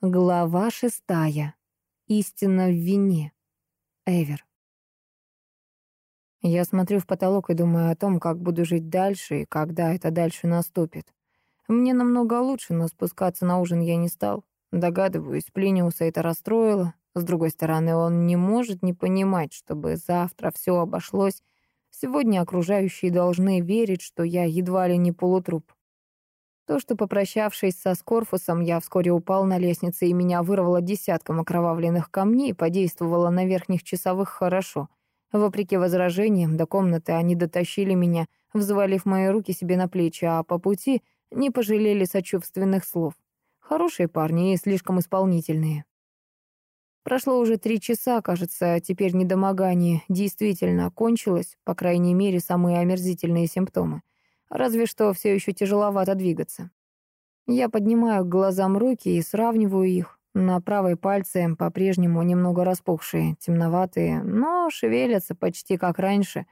Глава шестая. Истина в вине. Эвер. Я смотрю в потолок и думаю о том, как буду жить дальше и когда это дальше наступит. Мне намного лучше, но спускаться на ужин я не стал. Догадываюсь, Плиниуса это расстроило. С другой стороны, он не может не понимать, чтобы завтра все обошлось. Сегодня окружающие должны верить, что я едва ли не полутруп. То, что, попрощавшись со Скорфусом, я вскоре упал на лестнице и меня вырвало десятком окровавленных камней, подействовало на верхних часовых хорошо. Вопреки возражениям, до комнаты они дотащили меня, взвалив мои руки себе на плечи, а по пути не пожалели сочувственных слов. Хорошие парни и слишком исполнительные. Прошло уже три часа, кажется, теперь недомогание действительно кончилось, по крайней мере, самые омерзительные симптомы. Разве что все еще тяжеловато двигаться. Я поднимаю к глазам руки и сравниваю их. На правой пальце по-прежнему немного распухшие, темноватые, но шевелятся почти как раньше.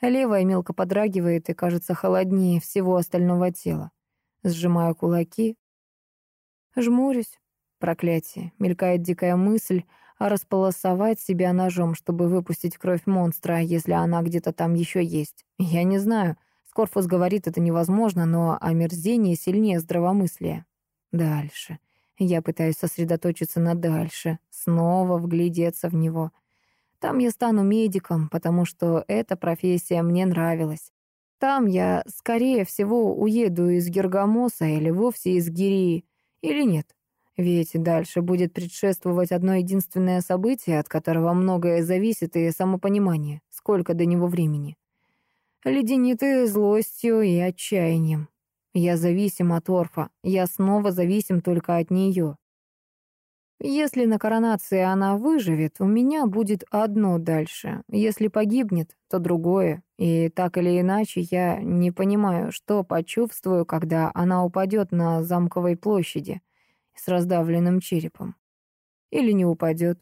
Левая мелко подрагивает и кажется холоднее всего остального тела. Сжимаю кулаки. Жмурюсь. Проклятие. Мелькает дикая мысль, а располосовать себя ножом, чтобы выпустить кровь монстра, если она где-то там еще есть. Я не знаю. Скорфус говорит, это невозможно, но омерзение сильнее здравомыслия. Дальше. Я пытаюсь сосредоточиться на дальше, снова вглядеться в него. Там я стану медиком, потому что эта профессия мне нравилась. Там я, скорее всего, уеду из Гергамоса или вовсе из Гирии. Или нет? Ведь дальше будет предшествовать одно единственное событие, от которого многое зависит, и самопонимание, сколько до него времени леденитые злостью и отчаянием. Я зависим от Орфа, я снова зависим только от нее. Если на коронации она выживет, у меня будет одно дальше. Если погибнет, то другое. И так или иначе, я не понимаю, что почувствую, когда она упадет на замковой площади с раздавленным черепом. Или не упадет.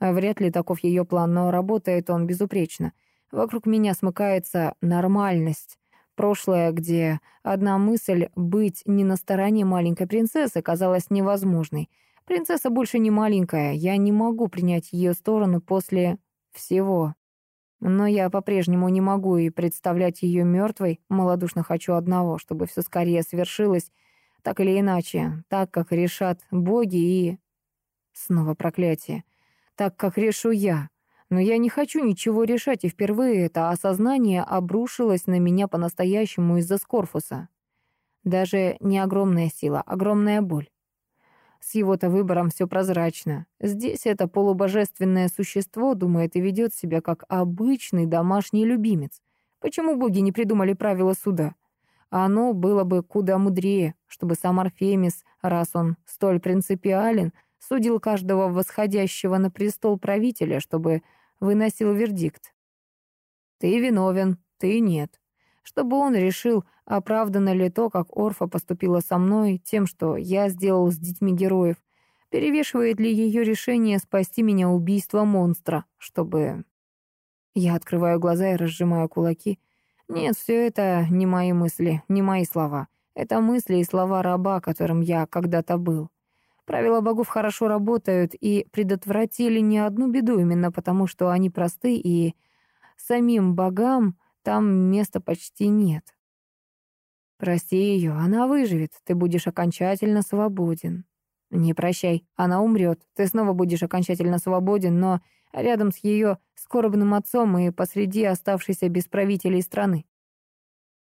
Вряд ли таков ее план, но работает он безупречно. Вокруг меня смыкается нормальность. Прошлое, где одна мысль быть не на стороне маленькой принцессы казалась невозможной. Принцесса больше не маленькая, я не могу принять ее сторону после всего. Но я по-прежнему не могу и представлять ее мертвой, малодушно хочу одного, чтобы все скорее свершилось, так или иначе, так, как решат боги и... Снова проклятие. Так, как решу я. Но я не хочу ничего решать, и впервые это осознание обрушилось на меня по-настоящему из-за Скорфуса. Даже не огромная сила, огромная боль. С его-то выбором все прозрачно. Здесь это полубожественное существо думает и ведет себя как обычный домашний любимец. Почему боги не придумали правила суда? Оно было бы куда мудрее, чтобы сам Арфемис, раз он столь принципиален, судил каждого восходящего на престол правителя, чтобы выносил вердикт. «Ты виновен, ты нет». Чтобы он решил, оправдано ли то, как Орфа поступила со мной, тем, что я сделал с детьми героев, перевешивает ли ее решение спасти меня убийство монстра, чтобы... Я открываю глаза и разжимаю кулаки. Нет, все это не мои мысли, не мои слова. Это мысли и слова раба, которым я когда-то был. Правила богов хорошо работают и предотвратили не одну беду именно потому, что они просты, и самим богам там места почти нет. Прости ее, она выживет, ты будешь окончательно свободен. Не прощай, она умрет, ты снова будешь окончательно свободен, но рядом с ее скорбным отцом и посреди оставшейся без правителей страны.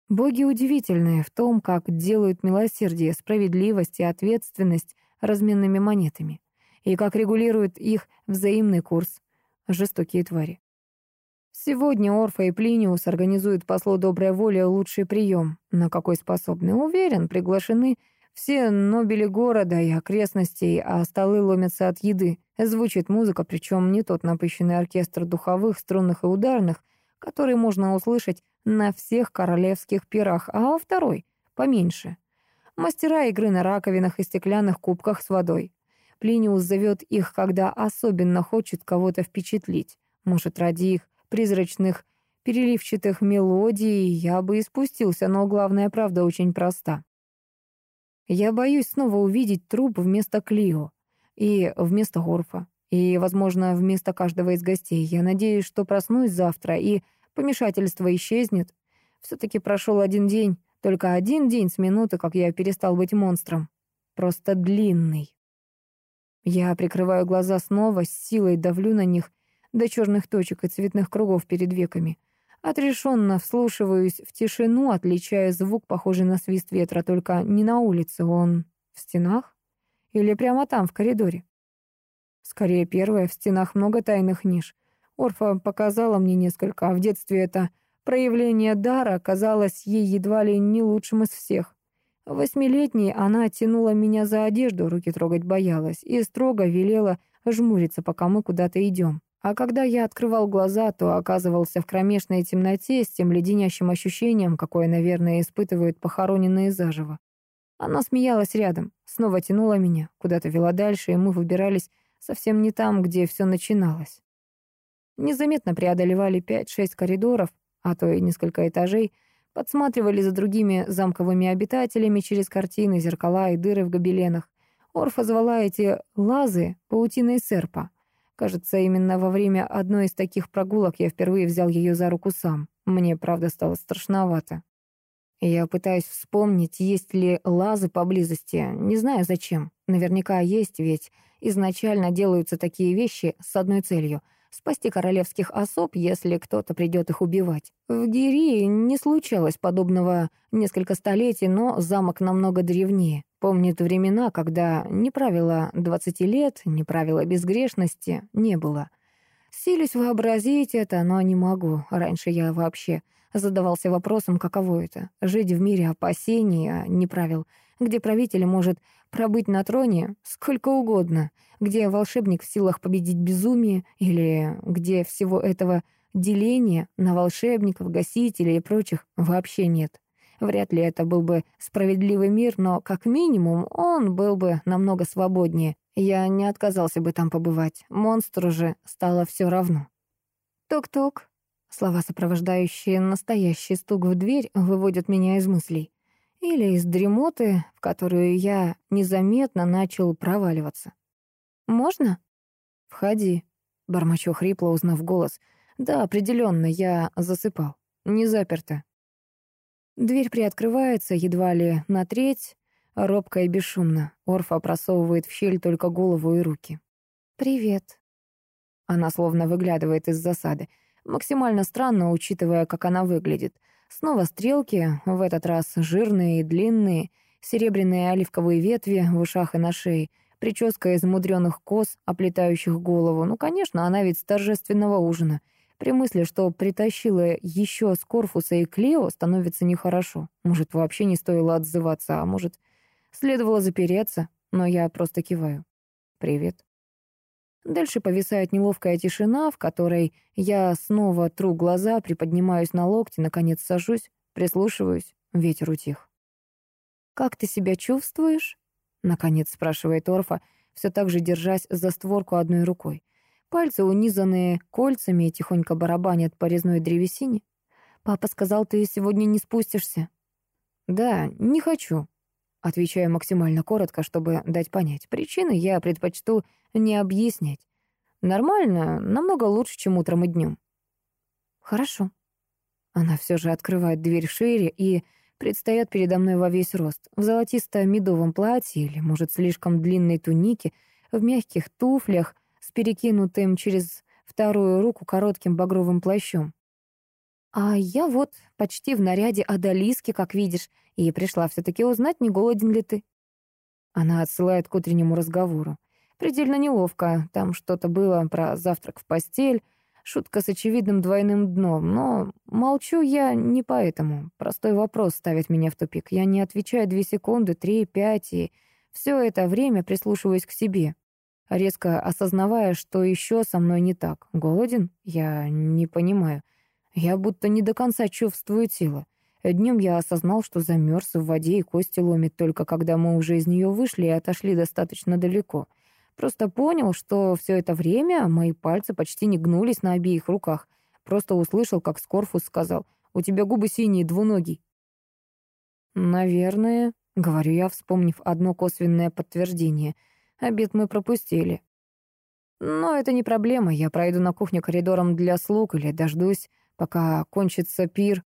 Боги удивительные в том, как делают милосердие, справедливость и ответственность разменными монетами, и как регулирует их взаимный курс. Жестокие твари. Сегодня Орфа и Плиниус организуют послу доброй воли лучший прием, на какой способны. Уверен, приглашены все нобели города и окрестностей, а столы ломятся от еды. Звучит музыка, причем не тот напыщенный оркестр духовых, струнных и ударных, который можно услышать на всех королевских пирах, а второй, поменьше, Мастера игры на раковинах и стеклянных кубках с водой. Плиниус зовет их, когда особенно хочет кого-то впечатлить. Может, ради их призрачных, переливчатых мелодий я бы и спустился, но главная правда очень проста. Я боюсь снова увидеть труп вместо Клио. и вместо Орфа, и, возможно, вместо каждого из гостей. Я надеюсь, что проснусь завтра, и помешательство исчезнет. Все-таки прошел один день, только один день с минуты, как я перестал быть монстром. Просто длинный. Я прикрываю глаза снова, с силой давлю на них до черных точек и цветных кругов перед веками. Отрешенно вслушиваюсь в тишину, отличая звук, похожий на свист ветра, только не на улице, он в стенах или прямо там, в коридоре. Скорее, первое, в стенах много тайных ниш. Орфа показала мне несколько, а в детстве это проявление дара казалось ей едва ли не лучшим из всех. Восьмилетней она тянула меня за одежду, руки трогать боялась, и строго велела жмуриться, пока мы куда-то идем. А когда я открывал глаза, то оказывался в кромешной темноте с тем леденящим ощущением, какое, наверное, испытывают похороненные заживо. Она смеялась рядом, снова тянула меня, куда-то вела дальше, и мы выбирались совсем не там, где все начиналось. Незаметно преодолевали пять-шесть коридоров, а то и несколько этажей, подсматривали за другими замковыми обитателями через картины, зеркала и дыры в гобеленах. Орфа звала эти лазы паутиной серпа — Кажется, именно во время одной из таких прогулок я впервые взял ее за руку сам. Мне, правда, стало страшновато. Я пытаюсь вспомнить, есть ли лазы поблизости. Не знаю, зачем. Наверняка есть, ведь изначально делаются такие вещи с одной целью — спасти королевских особ, если кто-то придет их убивать. В Гирии не случалось подобного несколько столетий, но замок намного древнее. Помнит времена, когда ни правила двадцати лет, ни правила безгрешности не было. Силюсь вообразить это, но не могу. Раньше я вообще задавался вопросом, каково это — жить в мире опасений, а не правил, где правитель может пробыть на троне сколько угодно, где волшебник в силах победить безумие, или где всего этого деления на волшебников, гасителей и прочих вообще нет. Вряд ли это был бы справедливый мир, но как минимум он был бы намного свободнее. Я не отказался бы там побывать. Монстру же стало все равно. «Тук-тук». Слова, сопровождающие настоящий стук в дверь, выводят меня из мыслей. Или из дремоты, в которую я незаметно начал проваливаться. «Можно?» «Входи», — бормочу хрипло, узнав голос. «Да, определенно, я засыпал. Не заперто». Дверь приоткрывается едва ли на треть, робко и бесшумно. Орфа просовывает в щель только голову и руки. «Привет». Она словно выглядывает из засады. Максимально странно, учитывая, как она выглядит. Снова стрелки, в этот раз жирные и длинные, серебряные оливковые ветви в ушах и на шее, прическа из мудреных кос, оплетающих голову. Ну, конечно, она ведь с торжественного ужина — при мысли, что притащила еще с Корфуса и Клео, становится нехорошо. Может, вообще не стоило отзываться, а может, следовало запереться, но я просто киваю. «Привет». Дальше повисает неловкая тишина, в которой я снова тру глаза, приподнимаюсь на локти, наконец сажусь, прислушиваюсь, ветер утих. «Как ты себя чувствуешь?» — наконец спрашивает Орфа, все так же держась за створку одной рукой. Пальцы, унизанные кольцами, тихонько барабанят по резной древесине. «Папа сказал, ты сегодня не спустишься». «Да, не хочу», — отвечаю максимально коротко, чтобы дать понять. Причины я предпочту не объяснять. Нормально, намного лучше, чем утром и днем. «Хорошо». Она все же открывает дверь шире и предстает передо мной во весь рост, в золотисто-медовом платье или, может, слишком длинной тунике, в мягких туфлях, с перекинутым через вторую руку коротким багровым плащом. А я вот почти в наряде Адалиски, как видишь, и пришла все-таки узнать, не голоден ли ты. Она отсылает к утреннему разговору. Предельно неловко, там что-то было про завтрак в постель, шутка с очевидным двойным дном, но молчу я не поэтому. Простой вопрос ставит меня в тупик. Я не отвечаю две секунды, три, пять, и все это время прислушиваюсь к себе резко осознавая, что еще со мной не так. Голоден? Я не понимаю. Я будто не до конца чувствую тело. Днем я осознал, что замерз в воде и кости ломит только когда мы уже из нее вышли и отошли достаточно далеко. Просто понял, что все это время мои пальцы почти не гнулись на обеих руках. Просто услышал, как Скорфус сказал, «У тебя губы синие, двуногий». «Наверное», — говорю я, вспомнив одно косвенное подтверждение — Обед мы пропустили. Но это не проблема, я пройду на кухню коридором для слуг или дождусь, пока кончится пир.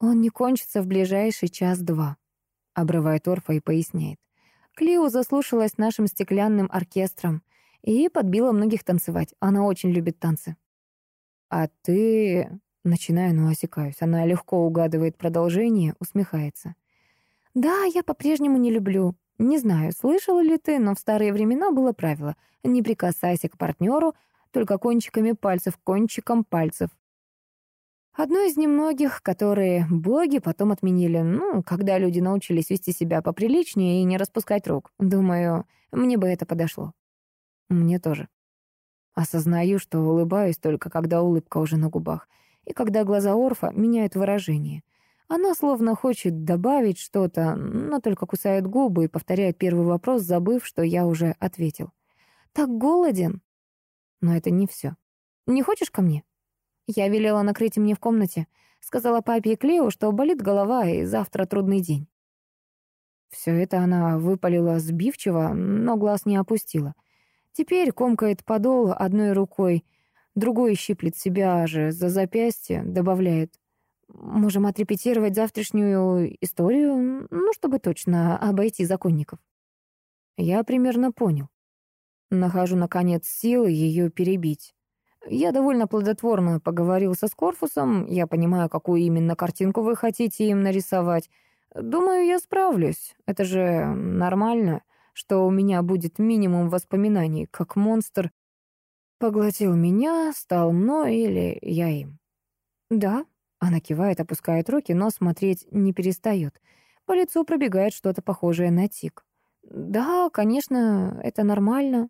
Он не кончится в ближайший час-два, обрывает Орфа и поясняет. Клио заслушалась нашим стеклянным оркестром и подбила многих танцевать. Она очень любит танцы. А ты... Начинаю, но осекаюсь. Она легко угадывает продолжение, усмехается. Да, я по-прежнему не люблю. Не знаю, слышала ли ты, но в старые времена было правило «не прикасайся к партнеру, только кончиками пальцев, кончиком пальцев». Одно из немногих, которые боги потом отменили, ну, когда люди научились вести себя поприличнее и не распускать рук. Думаю, мне бы это подошло. Мне тоже. Осознаю, что улыбаюсь только, когда улыбка уже на губах, и когда глаза Орфа меняют выражение. Она словно хочет добавить что-то, но только кусает губы и повторяет первый вопрос, забыв, что я уже ответил. «Так голоден?» Но это не все. «Не хочешь ко мне?» Я велела накрыть мне в комнате. Сказала папе и Клео, что болит голова, и завтра трудный день. Все это она выпалила сбивчиво, но глаз не опустила. Теперь комкает подол одной рукой, другой щиплет себя же за запястье, добавляет. Можем отрепетировать завтрашнюю историю, ну, чтобы точно обойти законников. Я примерно понял. Нахожу, наконец, силы ее перебить. Я довольно плодотворно поговорил со Скорфусом, я понимаю, какую именно картинку вы хотите им нарисовать. Думаю, я справлюсь. Это же нормально, что у меня будет минимум воспоминаний, как монстр поглотил меня, стал мной или я им. Да, она кивает, опускает руки, но смотреть не перестает. По лицу пробегает что-то похожее на тик. Да, конечно, это нормально.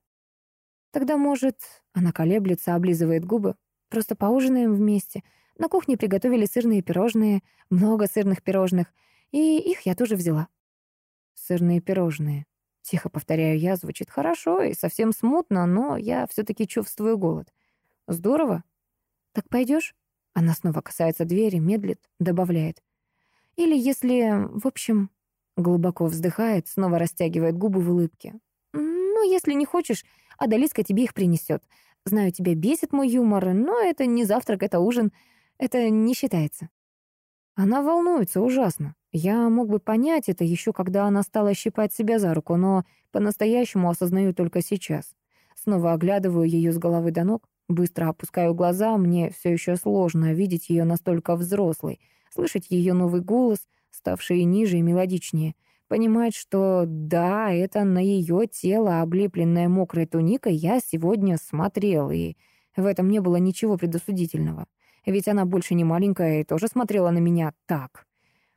Тогда, может, она колеблется, облизывает губы. Просто поужинаем вместе. На кухне приготовили сырные пирожные, много сырных пирожных, и их я тоже взяла. Сырные пирожные. Тихо повторяю я, звучит хорошо и совсем смутно, но я все-таки чувствую голод. Здорово. Так пойдешь? Она снова касается двери, медлит, добавляет. Или если, в общем, глубоко вздыхает, снова растягивает губы в улыбке. Ну, если не хочешь, Адалиска тебе их принесет. Знаю, тебя бесит мой юмор, но это не завтрак, это ужин. Это не считается. Она волнуется ужасно. Я мог бы понять это еще, когда она стала щипать себя за руку, но по-настоящему осознаю только сейчас. Снова оглядываю ее с головы до ног, быстро опускаю глаза, мне все еще сложно видеть ее настолько взрослой, слышать ее новый голос, ставший ниже и мелодичнее — Понимать, что да, это на ее тело, облепленное мокрой туникой, я сегодня смотрел, и в этом не было ничего предосудительного. Ведь она больше не маленькая и тоже смотрела на меня так.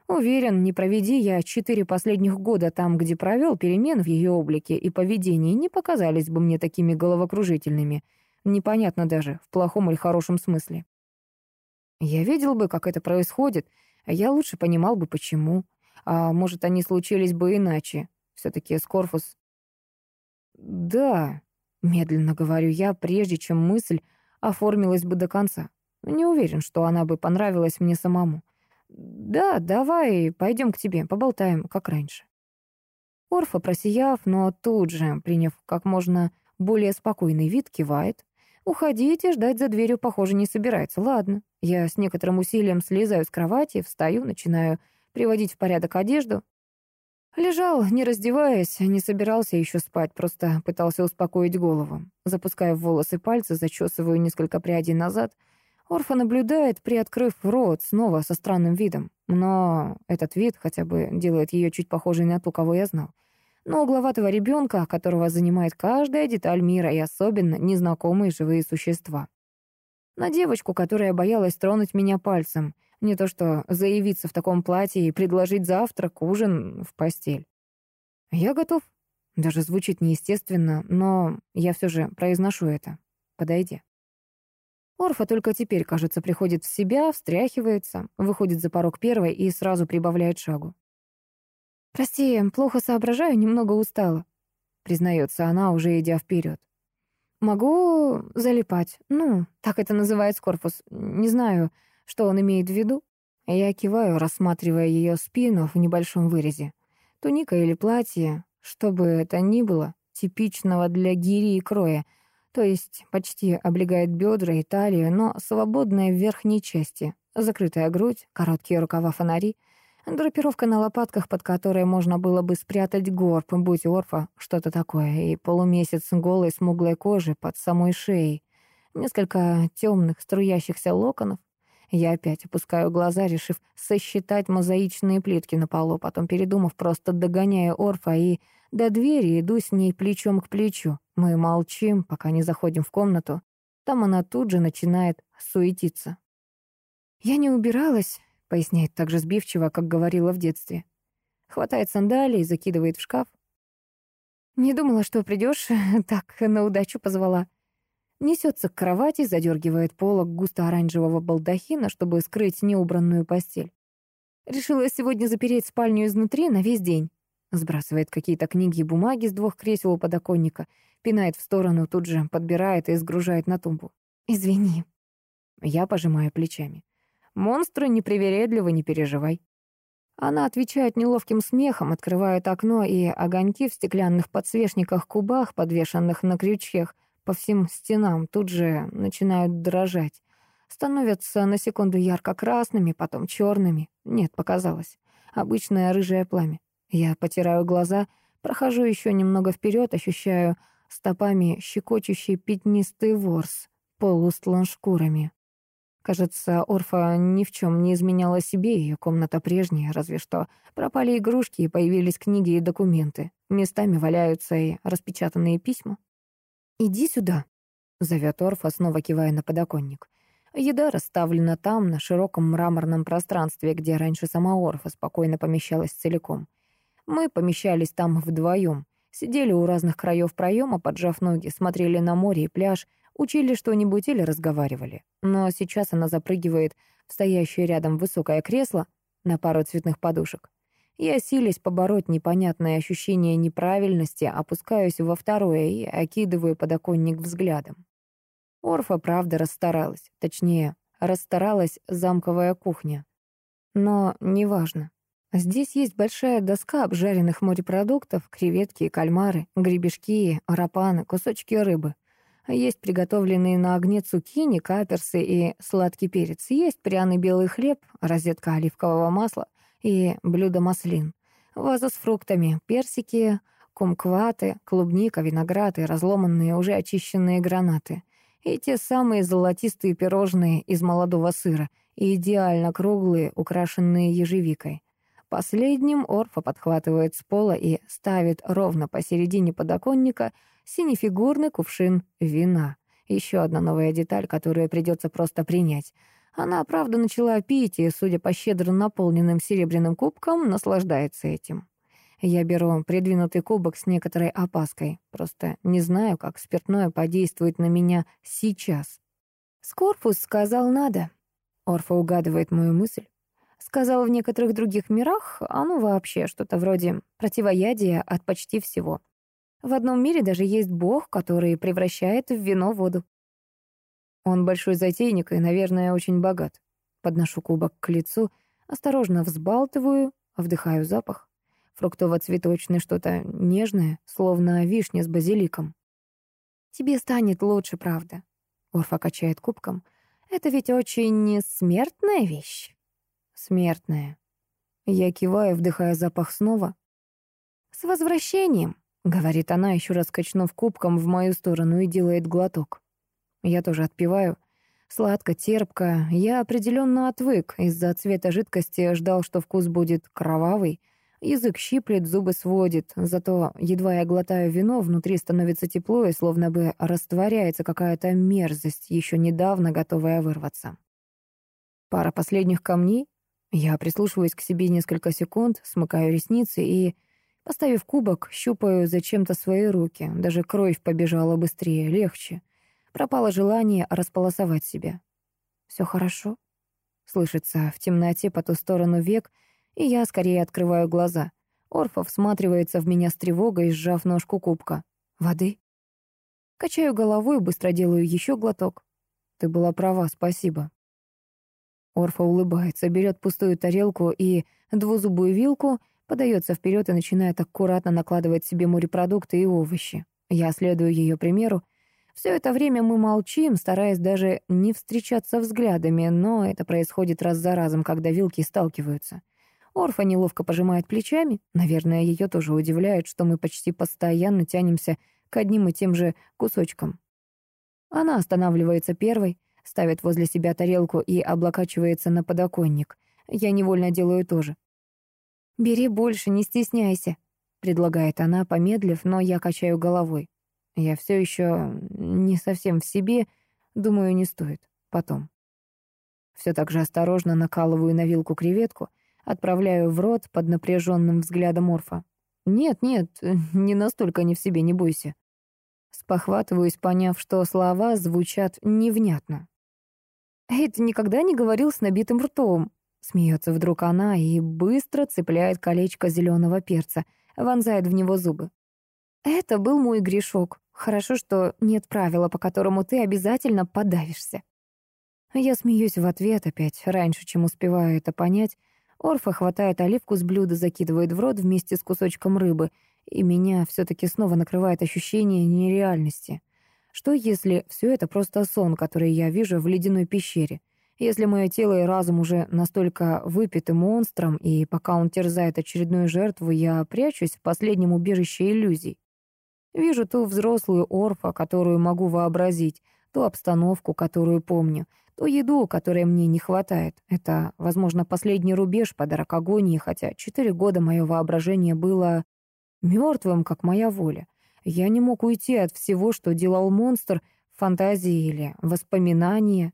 Уверен, не проведи я четыре последних года там, где провел, перемен в ее облике и поведении не показались бы мне такими головокружительными. Непонятно даже, в плохом или хорошем смысле. Я видел бы, как это происходит, а я лучше понимал бы, почему. А может, они случились бы иначе. Все-таки Скорфус... Да, медленно говорю я, прежде чем мысль оформилась бы до конца. Не уверен, что она бы понравилась мне самому. Да, давай, пойдем к тебе, поболтаем, как раньше. Орфа, просияв, но тут же, приняв как можно более спокойный вид, кивает. Уходить и ждать за дверью, похоже, не собирается. Ладно, я с некоторым усилием слезаю с кровати, встаю, начинаю приводить в порядок одежду. Лежал, не раздеваясь, не собирался еще спать, просто пытался успокоить голову. Запуская в волосы пальцы, зачесываю несколько прядей назад. Орфа наблюдает, приоткрыв рот, снова со странным видом. Но этот вид хотя бы делает ее чуть похожей на ту, кого я знал. Но угловатого ребенка, которого занимает каждая деталь мира и особенно незнакомые живые существа. На девочку, которая боялась тронуть меня пальцем — не то что заявиться в таком платье и предложить завтрак, ужин в постель. Я готов. Даже звучит неестественно, но я все же произношу это. Подойди. Орфа только теперь, кажется, приходит в себя, встряхивается, выходит за порог первой и сразу прибавляет шагу. «Прости, плохо соображаю, немного устала», — признается она, уже идя вперед. «Могу залипать. Ну, так это называет Скорпус. Не знаю, что он имеет в виду? Я киваю, рассматривая ее спину в небольшом вырезе. Туника или платье, что бы это ни было, типичного для гири и кроя, то есть почти облегает бедра и талию, но свободная в верхней части, закрытая грудь, короткие рукава фонари, драпировка на лопатках, под которой можно было бы спрятать горб, будь орфа, что-то такое, и полумесяц голой смуглой кожи под самой шеей, несколько темных струящихся локонов, я опять опускаю глаза, решив сосчитать мозаичные плитки на полу, потом, передумав, просто догоняю Орфа и до двери иду с ней плечом к плечу. Мы молчим, пока не заходим в комнату. Там она тут же начинает суетиться. «Я не убиралась», — поясняет так же сбивчиво, как говорила в детстве. Хватает сандалии, закидывает в шкаф. «Не думала, что придешь, так на удачу позвала». Несется к кровати, задергивает полок густо-оранжевого балдахина, чтобы скрыть неубранную постель. Решила сегодня запереть спальню изнутри на весь день. Сбрасывает какие-то книги и бумаги с двух кресел у подоконника, пинает в сторону, тут же подбирает и сгружает на тумбу. «Извини». Я пожимаю плечами. «Монстры непривередливы, не переживай». Она отвечает неловким смехом, открывает окно, и огоньки в стеклянных подсвечниках-кубах, подвешенных на крючках, по всем стенам тут же начинают дрожать. Становятся на секунду ярко-красными, потом черными. Нет, показалось. Обычное рыжее пламя. Я потираю глаза, прохожу еще немного вперед, ощущаю стопами щекочущий пятнистый ворс, пол устлан шкурами. Кажется, Орфа ни в чем не изменяла себе, ее комната прежняя, разве что пропали игрушки и появились книги и документы. Местами валяются и распечатанные письма. «Иди сюда», — зовет Орфа, снова кивая на подоконник. Еда расставлена там, на широком мраморном пространстве, где раньше сама Орфа спокойно помещалась целиком. Мы помещались там вдвоем, сидели у разных краев проема, поджав ноги, смотрели на море и пляж, учили что-нибудь или разговаривали. Но сейчас она запрыгивает в стоящее рядом высокое кресло на пару цветных подушек. Я, силясь побороть непонятное ощущение неправильности, опускаюсь во второе и окидываю подоконник взглядом. Орфа, правда, расстаралась. Точнее, расстаралась замковая кухня. Но неважно. Здесь есть большая доска обжаренных морепродуктов, креветки и кальмары, гребешки, рапаны, кусочки рыбы. Есть приготовленные на огне цукини, каперсы и сладкий перец. Есть пряный белый хлеб, розетка оливкового масла — и блюдо маслин. Ваза с фруктами, персики, кумкваты, клубника, виноград и разломанные, уже очищенные гранаты. И те самые золотистые пирожные из молодого сыра, и идеально круглые, украшенные ежевикой. Последним Орфа подхватывает с пола и ставит ровно посередине подоконника синефигурный кувшин вина. Еще одна новая деталь, которую придется просто принять — она, правда, начала пить и, судя по щедро наполненным серебряным кубкам, наслаждается этим. Я беру придвинутый кубок с некоторой опаской. Просто не знаю, как спиртное подействует на меня сейчас. Скорпус сказал «надо». Орфа угадывает мою мысль. Сказал в некоторых других мирах, а ну вообще что-то вроде противоядия от почти всего. В одном мире даже есть бог, который превращает в вино воду. Он большой затейник и, наверное, очень богат. Подношу кубок к лицу, осторожно взбалтываю, вдыхаю запах. Фруктово-цветочное что-то нежное, словно вишня с базиликом. «Тебе станет лучше, правда?» Орфа качает кубком. «Это ведь очень смертная вещь». «Смертная». Я киваю, вдыхая запах снова. «С возвращением», — говорит она, еще раз качнув кубком в мою сторону и делает глоток. Я тоже отпиваю. Сладко, терпко. Я определенно отвык. Из-за цвета жидкости ждал, что вкус будет кровавый. Язык щиплет, зубы сводит. Зато, едва я глотаю вино, внутри становится тепло и словно бы растворяется какая-то мерзость, еще недавно готовая вырваться. Пара последних камней. Я прислушиваюсь к себе несколько секунд, смыкаю ресницы и, поставив кубок, щупаю зачем-то свои руки. Даже кровь побежала быстрее, легче. Пропало желание располосовать себя. «Все хорошо?» Слышится в темноте по ту сторону век, и я скорее открываю глаза. Орфа всматривается в меня с тревогой, сжав ножку кубка. «Воды?» Качаю головой, быстро делаю еще глоток. «Ты была права, спасибо». Орфа улыбается, берет пустую тарелку и двузубую вилку, подается вперед и начинает аккуратно накладывать себе морепродукты и овощи. Я следую ее примеру. Все это время мы молчим, стараясь даже не встречаться взглядами, но это происходит раз за разом, когда вилки сталкиваются. Орфа неловко пожимает плечами. Наверное, ее тоже удивляет, что мы почти постоянно тянемся к одним и тем же кусочкам. Она останавливается первой, ставит возле себя тарелку и облокачивается на подоконник. Я невольно делаю то же. «Бери больше, не стесняйся», — предлагает она, помедлив, но я качаю головой. Я все еще не совсем в себе, думаю, не стоит. Потом. Все так же осторожно накалываю на вилку креветку, отправляю в рот под напряженным взглядом Орфа. «Нет, нет, не настолько не в себе, не бойся». Спохватываюсь, поняв, что слова звучат невнятно. «Эй, никогда не говорил с набитым ртом?» Смеется вдруг она и быстро цепляет колечко зеленого перца, вонзает в него зубы. «Это был мой грешок. Хорошо, что нет правила, по которому ты обязательно подавишься». Я смеюсь в ответ опять, раньше, чем успеваю это понять. Орфа хватает оливку с блюда, закидывает в рот вместе с кусочком рыбы, и меня все-таки снова накрывает ощущение нереальности. Что если все это просто сон, который я вижу в ледяной пещере? Если мое тело и разум уже настолько выпиты монстром, и пока он терзает очередную жертву, я прячусь в последнем убежище иллюзий. Вижу ту взрослую орфа, которую могу вообразить, ту обстановку, которую помню, ту еду, которой мне не хватает. Это, возможно, последний рубеж подарок агонии, хотя четыре года мое воображение было мертвым, как моя воля. Я не мог уйти от всего, что делал монстр, фантазии или воспоминания.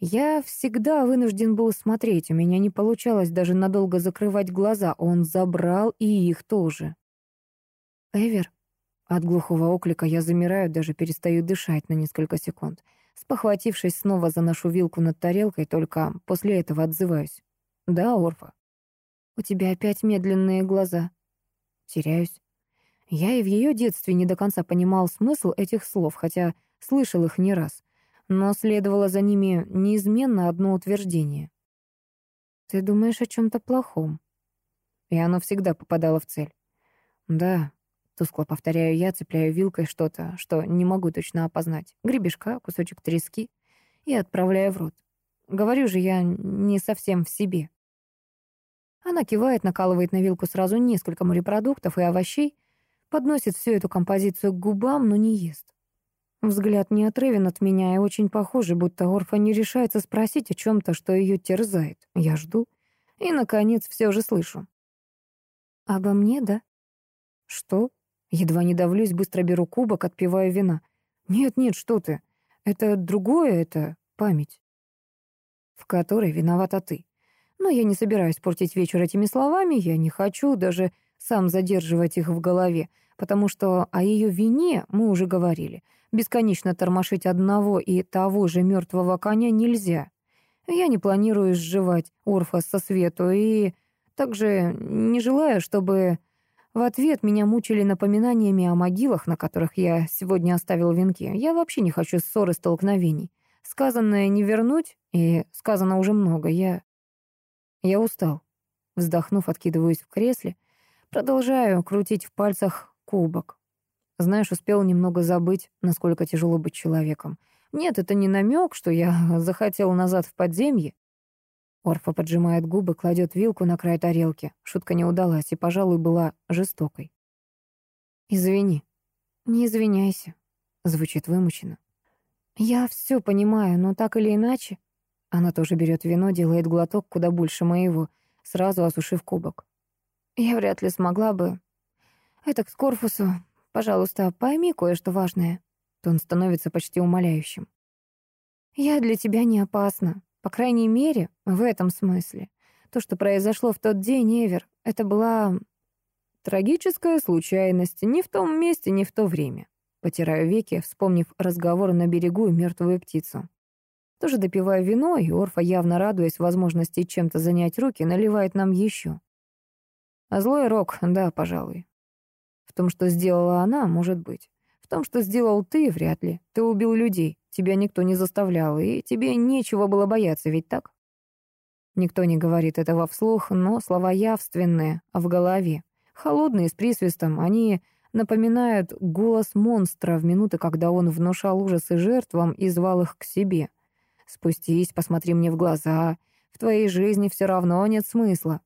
Я всегда вынужден был смотреть, у меня не получалось даже надолго закрывать глаза, он забрал и их тоже. «Эвер?» От глухого оклика я замираю, даже перестаю дышать на несколько секунд. Спохватившись, снова заношу вилку над тарелкой, только после этого отзываюсь. «Да, Орфа?» «У тебя опять медленные глаза». Теряюсь. Я и в ее детстве не до конца понимал смысл этих слов, хотя слышал их не раз. Но следовало за ними неизменно одно утверждение. «Ты думаешь о чем-то плохом?» И оно всегда попадало в цель. «Да, Тускло повторяю я, цепляю вилкой что-то, что не могу точно опознать. Гребешка, кусочек трески. И отправляю в рот. Говорю же, я не совсем в себе. Она кивает, накалывает на вилку сразу несколько морепродуктов и овощей, подносит всю эту композицию к губам, но не ест. Взгляд не отрывен от меня и очень похожий, будто Орфа не решается спросить о чем-то, что ее терзает. Я жду. И, наконец, все же слышу. «Обо мне, да?» «Что?» Едва не давлюсь, быстро беру кубок, отпиваю вина. Нет-нет, что ты. Это другое, это память. В которой виновата ты. Но я не собираюсь портить вечер этими словами, я не хочу даже сам задерживать их в голове, потому что о ее вине мы уже говорили. Бесконечно тормошить одного и того же мертвого коня нельзя. Я не планирую сживать Орфа со свету и также не желаю, чтобы в ответ меня мучили напоминаниями о могилах, на которых я сегодня оставил венки. Я вообще не хочу ссор и столкновений. Сказанное не вернуть, и сказано уже много. Я... Я устал. Вздохнув, откидываюсь в кресле. Продолжаю крутить в пальцах кубок. Знаешь, успел немного забыть, насколько тяжело быть человеком. Нет, это не намек, что я захотел назад в подземье. Орфа поджимает губы, кладет вилку на край тарелки. Шутка не удалась и, пожалуй, была жестокой. «Извини». «Не извиняйся», — звучит вымученно. «Я все понимаю, но так или иначе...» Она тоже берет вино, делает глоток куда больше моего, сразу осушив кубок. «Я вряд ли смогла бы...» «Это к Корфусу. Пожалуйста, пойми кое-что важное». Тон становится почти умоляющим. «Я для тебя не опасна. По крайней мере, в этом смысле. То, что произошло в тот день, Эвер, это была трагическая случайность. Не в том месте, не в то время. Потираю веки, вспомнив разговор на берегу и мертвую птицу. Тоже допиваю вино, и Орфа, явно радуясь возможности чем-то занять руки, наливает нам еще. А злой рок, да, пожалуй. В том, что сделала она, может быть. В том, что сделал ты, вряд ли. Ты убил людей. Тебя никто не заставлял, и тебе нечего было бояться, ведь так? Никто не говорит этого вслух, но слова явственные, а в голове. Холодные, с присвистом, они напоминают голос монстра в минуты, когда он внушал ужасы жертвам и звал их к себе. «Спустись, посмотри мне в глаза. В твоей жизни все равно нет смысла».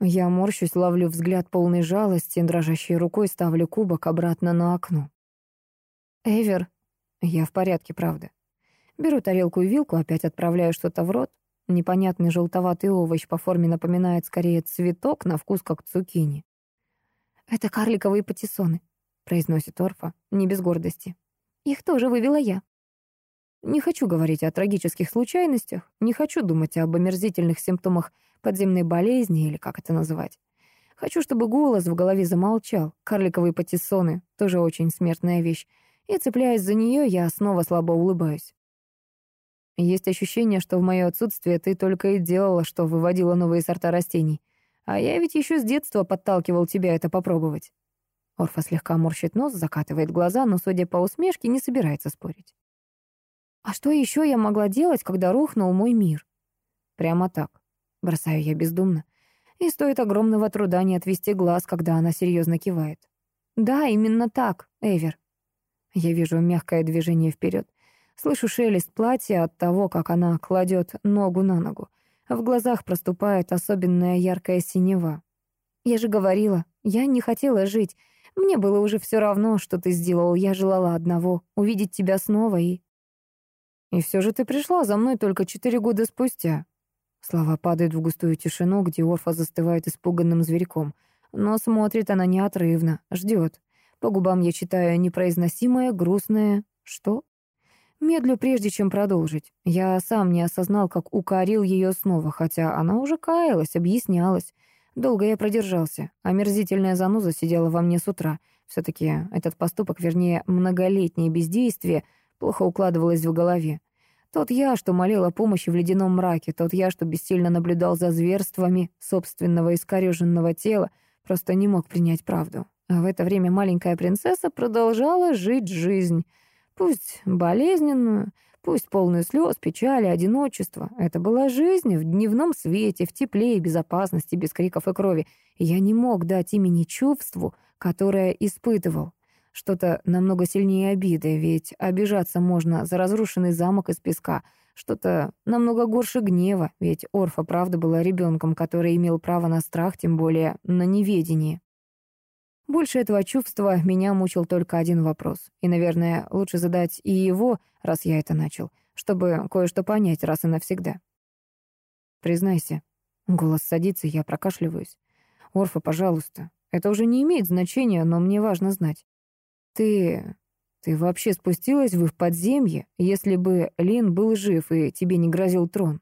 Я морщусь, ловлю взгляд полной жалости, дрожащей рукой ставлю кубок обратно на окно. «Эвер». Я в порядке, правда. Беру тарелку и вилку, опять отправляю что-то в рот. Непонятный желтоватый овощ по форме напоминает скорее цветок, на вкус как цукини. «Это карликовые патиссоны», — произносит Орфа, не без гордости. «Их тоже вывела я». Не хочу говорить о трагических случайностях, не хочу думать об омерзительных симптомах подземной болезни или как это называть. Хочу, чтобы голос в голове замолчал. Карликовые патиссоны — тоже очень смертная вещь. И, цепляясь за нее, я снова слабо улыбаюсь. Есть ощущение, что в мое отсутствие ты только и делала, что выводила новые сорта растений. А я ведь еще с детства подталкивал тебя это попробовать. Орфа слегка морщит нос, закатывает глаза, но, судя по усмешке, не собирается спорить. А что еще я могла делать, когда рухнул мой мир? Прямо так. Бросаю я бездумно. И стоит огромного труда не отвести глаз, когда она серьезно кивает. Да, именно так, Эвер. Я вижу мягкое движение вперед. Слышу шелест платья от того, как она кладет ногу на ногу. В глазах проступает особенная яркая синева. Я же говорила, я не хотела жить. Мне было уже все равно, что ты сделал. Я желала одного — увидеть тебя снова и... И все же ты пришла за мной только четыре года спустя. Слова падают в густую тишину, где Орфа застывает испуганным зверьком. Но смотрит она неотрывно, ждет. По губам я читаю непроизносимое, грустное «что?». Медлю, прежде чем продолжить. Я сам не осознал, как укорил ее снова, хотя она уже каялась, объяснялась. Долго я продержался. Омерзительная заноза сидела во мне с утра. Все-таки этот поступок, вернее, многолетнее бездействие, плохо укладывалось в голове. Тот я, что молил о помощи в ледяном мраке, тот я, что бессильно наблюдал за зверствами собственного искореженного тела, просто не мог принять правду. А в это время маленькая принцесса продолжала жить жизнь — Пусть болезненную, пусть полную слез, печали, одиночества. Это была жизнь в дневном свете, в тепле и безопасности, без криков и крови. Я не мог дать имени чувству, которое испытывал. Что-то намного сильнее обиды, ведь обижаться можно за разрушенный замок из песка. Что-то намного горше гнева, ведь Орфа правда была ребенком, который имел право на страх, тем более на неведение. Больше этого чувства меня мучил только один вопрос. И, наверное, лучше задать и его, раз я это начал, чтобы кое-что понять раз и навсегда. Признайся. Голос садится, я прокашливаюсь. Орфа, пожалуйста. Это уже не имеет значения, но мне важно знать. Ты... Ты вообще спустилась в их подземье, если бы Лин был жив и тебе не грозил трон?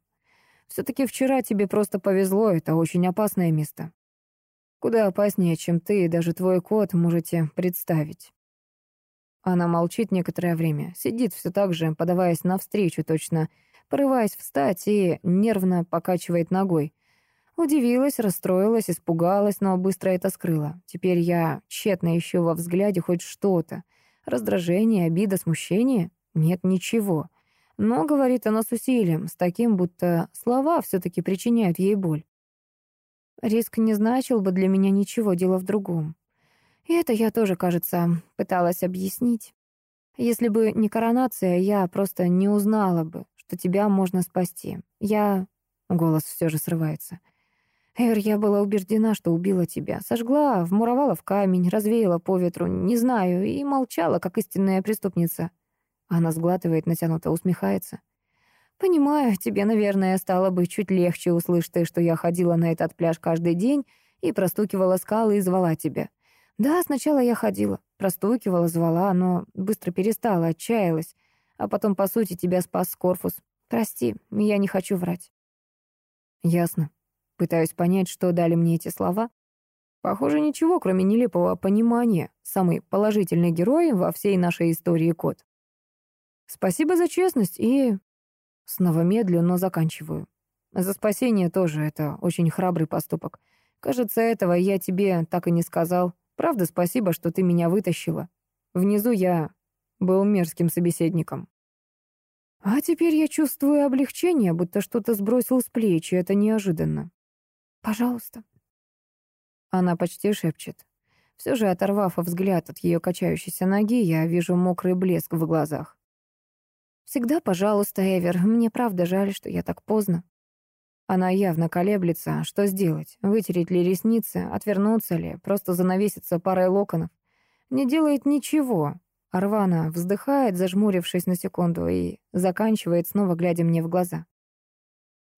Все-таки вчера тебе просто повезло, это очень опасное место. Куда опаснее, чем ты и даже твой кот можете представить. Она молчит некоторое время, сидит все так же, подаваясь навстречу точно, порываясь встать и нервно покачивает ногой. Удивилась, расстроилась, испугалась, но быстро это скрыла. Теперь я тщетно ищу во взгляде хоть что-то. Раздражение, обида, смущение? Нет ничего. Но, говорит она с усилием, с таким, будто слова все таки причиняют ей боль. Риск не значил бы для меня ничего, дело в другом. И это я тоже, кажется, пыталась объяснить. Если бы не коронация, я просто не узнала бы, что тебя можно спасти. Я... Голос все же срывается. Эвер, я была убеждена, что убила тебя. Сожгла, вмуровала в камень, развеяла по ветру, не знаю, и молчала, как истинная преступница. Она сглатывает, натянуто усмехается. «Понимаю, тебе, наверное, стало бы чуть легче, услышь ты, что я ходила на этот пляж каждый день и простукивала скалы и звала тебя. Да, сначала я ходила, простукивала, звала, но быстро перестала, отчаялась. А потом, по сути, тебя спас Скорфус. Прости, я не хочу врать». «Ясно. Пытаюсь понять, что дали мне эти слова. Похоже, ничего, кроме нелепого понимания. Самый положительный герой во всей нашей истории кот. Спасибо за честность и Снова медлю, но заканчиваю. За спасение тоже это очень храбрый поступок. Кажется, этого я тебе так и не сказал. Правда, спасибо, что ты меня вытащила. Внизу я был мерзким собеседником. А теперь я чувствую облегчение, будто что-то сбросил с плеч, и это неожиданно. Пожалуйста. Она почти шепчет. Все же, оторвав взгляд от ее качающейся ноги, я вижу мокрый блеск в глазах. «Всегда, пожалуйста, Эвер, мне правда жаль, что я так поздно». Она явно колеблется, что сделать, вытереть ли ресницы, отвернуться ли, просто занавеситься парой локонов. Не делает ничего. Арвана вздыхает, зажмурившись на секунду, и заканчивает, снова глядя мне в глаза.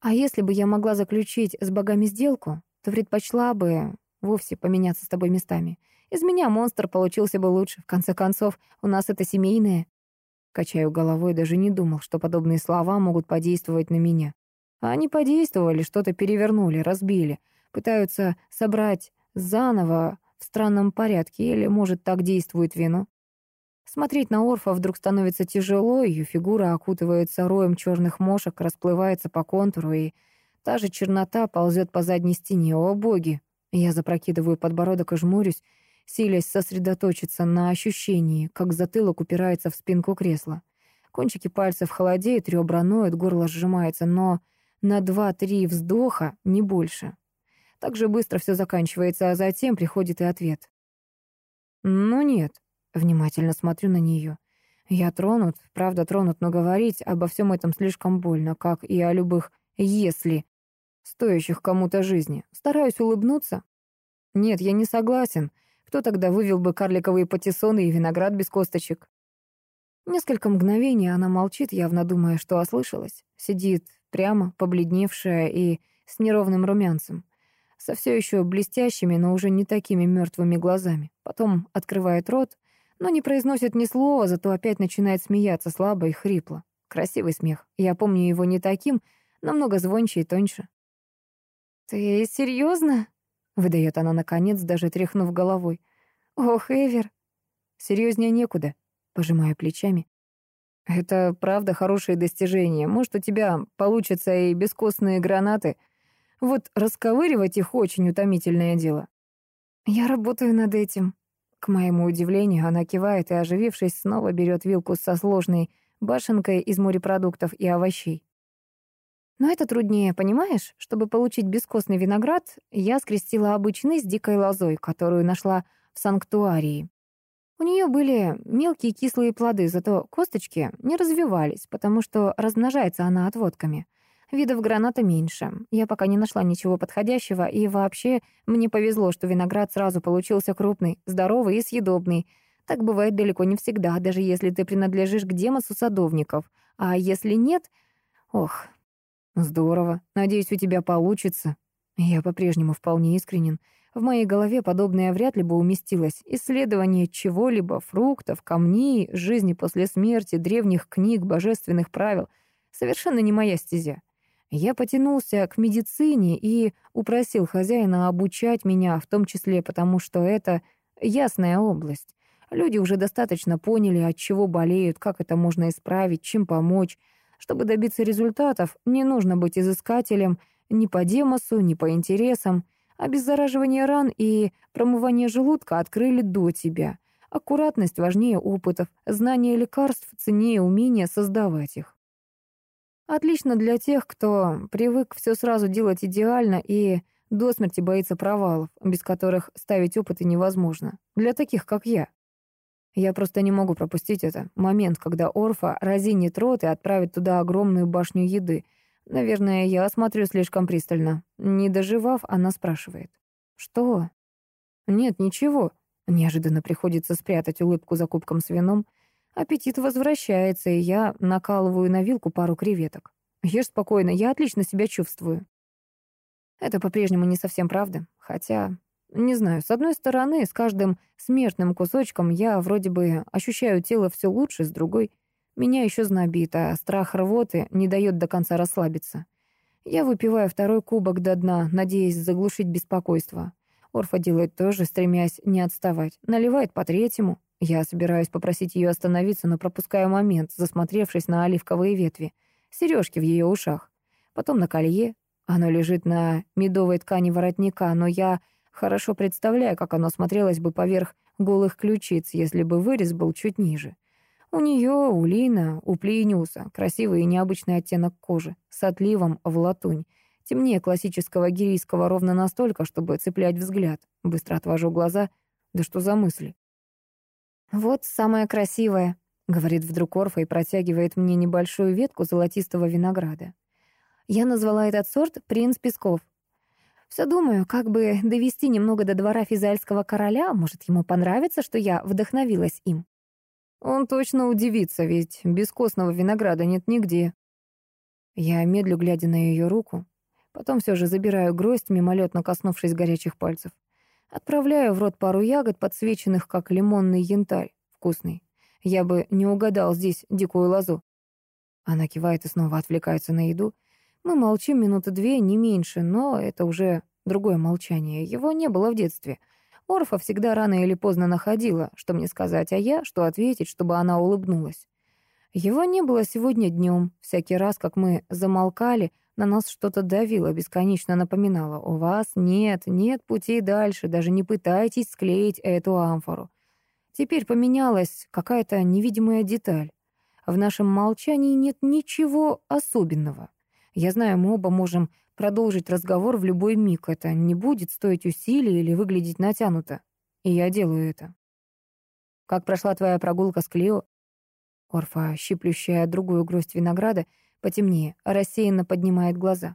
«А если бы я могла заключить с богами сделку, то предпочла бы вовсе поменяться с тобой местами. Из меня монстр получился бы лучше. В конце концов, у нас это семейное. Качаю головой, даже не думал, что подобные слова могут подействовать на меня. А они подействовали, что-то перевернули, разбили. Пытаются собрать заново в странном порядке, или, может, так действует вино. Смотреть на Орфа вдруг становится тяжело, ее фигура окутывается роем черных мошек, расплывается по контуру, и та же чернота ползет по задней стене. О, боги! Я запрокидываю подбородок и жмурюсь, силясь сосредоточиться на ощущении, как затылок упирается в спинку кресла. Кончики пальцев холодеют, ребра ноют, горло сжимается, но на два-три вздоха, не больше. Так же быстро все заканчивается, а затем приходит и ответ. «Ну нет», — внимательно смотрю на нее. Я тронут, правда тронут, но говорить обо всем этом слишком больно, как и о любых «если», стоящих кому-то жизни. Стараюсь улыбнуться. Нет, я не согласен. Кто тогда вывел бы карликовые патиссоны и виноград без косточек? Несколько мгновений она молчит, явно думая, что ослышалась. Сидит прямо, побледневшая и с неровным румянцем. Со все еще блестящими, но уже не такими мертвыми глазами. Потом открывает рот, но не произносит ни слова, зато опять начинает смеяться слабо и хрипло. Красивый смех. Я помню его не таким, намного звонче и тоньше. «Ты серьезно? Выдает она наконец, даже тряхнув головой. Ох, Эвер. Серьезнее некуда, пожимая плечами. Это правда хорошее достижение. Может, у тебя получатся и бескостные гранаты. Вот расковыривать их очень утомительное дело. Я работаю над этим. К моему удивлению, она кивает и, оживившись, снова берет вилку со сложной башенкой из морепродуктов и овощей. Но это труднее, понимаешь? Чтобы получить бескостный виноград, я скрестила обычный с дикой лозой, которую нашла в санктуарии. У нее были мелкие кислые плоды, зато косточки не развивались, потому что размножается она отводками. Видов граната меньше. Я пока не нашла ничего подходящего, и вообще мне повезло, что виноград сразу получился крупный, здоровый и съедобный. Так бывает далеко не всегда, даже если ты принадлежишь к демосу садовников. А если нет... Ох, «Здорово. Надеюсь, у тебя получится». Я по-прежнему вполне искренен. В моей голове подобное вряд ли бы уместилось. Исследование чего-либо, фруктов, камней, жизни после смерти, древних книг, божественных правил — совершенно не моя стезя. Я потянулся к медицине и упросил хозяина обучать меня, в том числе потому, что это ясная область. Люди уже достаточно поняли, от чего болеют, как это можно исправить, чем помочь — чтобы добиться результатов, не нужно быть изыскателем ни по демосу, ни по интересам. Обеззараживание ран и промывание желудка открыли до тебя. Аккуратность важнее опытов, знание лекарств ценнее умения создавать их. Отлично для тех, кто привык все сразу делать идеально и до смерти боится провалов, без которых ставить опыты невозможно. Для таких, как я. Я просто не могу пропустить это. Момент, когда Орфа разинит рот и отправит туда огромную башню еды. Наверное, я смотрю слишком пристально. Не доживав, она спрашивает. «Что?» «Нет, ничего». Неожиданно приходится спрятать улыбку за кубком с вином. Аппетит возвращается, и я накалываю на вилку пару креветок. Ешь спокойно, я отлично себя чувствую. Это по-прежнему не совсем правда, хотя не знаю, с одной стороны, с каждым смертным кусочком я вроде бы ощущаю тело все лучше, с другой меня еще знобит, а страх рвоты не дает до конца расслабиться. Я выпиваю второй кубок до дна, надеясь заглушить беспокойство. Орфа делает то же, стремясь не отставать. Наливает по третьему. Я собираюсь попросить ее остановиться, но пропускаю момент, засмотревшись на оливковые ветви, сережки в ее ушах. Потом на колье. Оно лежит на медовой ткани воротника, но я Хорошо представляю, как оно смотрелось бы поверх голых ключиц, если бы вырез был чуть ниже. У нее, у Лина, у Плейнюса красивый и необычный оттенок кожи, с отливом в латунь. Темнее классического гирийского ровно настолько, чтобы цеплять взгляд. Быстро отвожу глаза. Да что за мысли? «Вот самое красивое», — говорит вдруг Орфа и протягивает мне небольшую ветку золотистого винограда. Я назвала этот сорт «Принц Песков». Все думаю, как бы довести немного до двора физальского короля, может, ему понравится, что я вдохновилась им. Он точно удивится, ведь бескостного винограда нет нигде. Я медлю, глядя на ее руку. Потом все же забираю гроздь, мимолетно коснувшись горячих пальцев. Отправляю в рот пару ягод, подсвеченных как лимонный янтарь. Вкусный. Я бы не угадал здесь дикую лозу. Она кивает и снова отвлекается на еду. Мы молчим минуты две, не меньше, но это уже другое молчание. Его не было в детстве. Орфа всегда рано или поздно находила, что мне сказать, а я, что ответить, чтобы она улыбнулась. Его не было сегодня днем. Всякий раз, как мы замолкали, на нас что-то давило, бесконечно напоминало. «У вас нет, нет пути дальше, даже не пытайтесь склеить эту амфору». Теперь поменялась какая-то невидимая деталь. В нашем молчании нет ничего особенного. Я знаю, мы оба можем продолжить разговор в любой миг. Это не будет стоить усилий или выглядеть натянуто. И я делаю это. Как прошла твоя прогулка с Клео? Орфа, щиплющая другую гроздь винограда, потемнее, рассеянно поднимает глаза.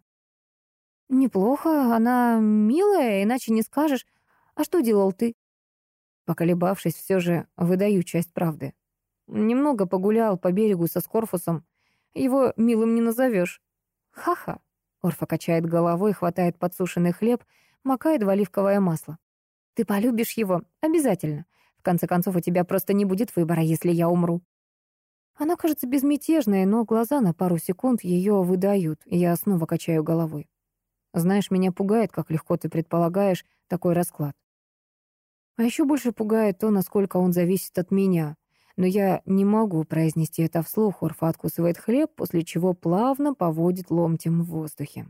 «Неплохо, она милая, иначе не скажешь. А что делал ты?» Поколебавшись, все же выдаю часть правды. Немного погулял по берегу со Скорфусом. Его милым не назовешь. Ха-ха. Орфа качает головой, хватает подсушенный хлеб, макает в оливковое масло. «Ты полюбишь его? Обязательно. В конце концов, у тебя просто не будет выбора, если я умру». Она кажется безмятежной, но глаза на пару секунд ее выдают, и я снова качаю головой. Знаешь, меня пугает, как легко ты предполагаешь такой расклад. А еще больше пугает то, насколько он зависит от меня но я не могу произнести это вслух. Орфа откусывает хлеб, после чего плавно поводит ломтем в воздухе.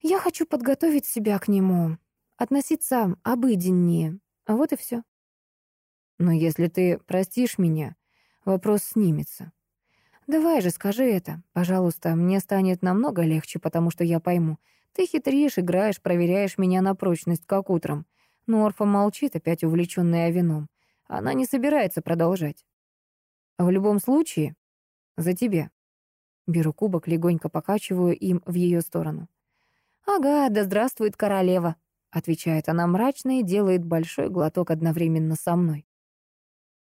Я хочу подготовить себя к нему, относиться обыденнее. А вот и все. Но если ты простишь меня, вопрос снимется. Давай же, скажи это. Пожалуйста, мне станет намного легче, потому что я пойму. Ты хитришь, играешь, проверяешь меня на прочность, как утром. Но Орфа молчит, опять увлеченная вином. Она не собирается продолжать. В любом случае, за тебя. Беру кубок, легонько покачиваю им в ее сторону. «Ага, да здравствует королева», — отвечает она мрачно и делает большой глоток одновременно со мной.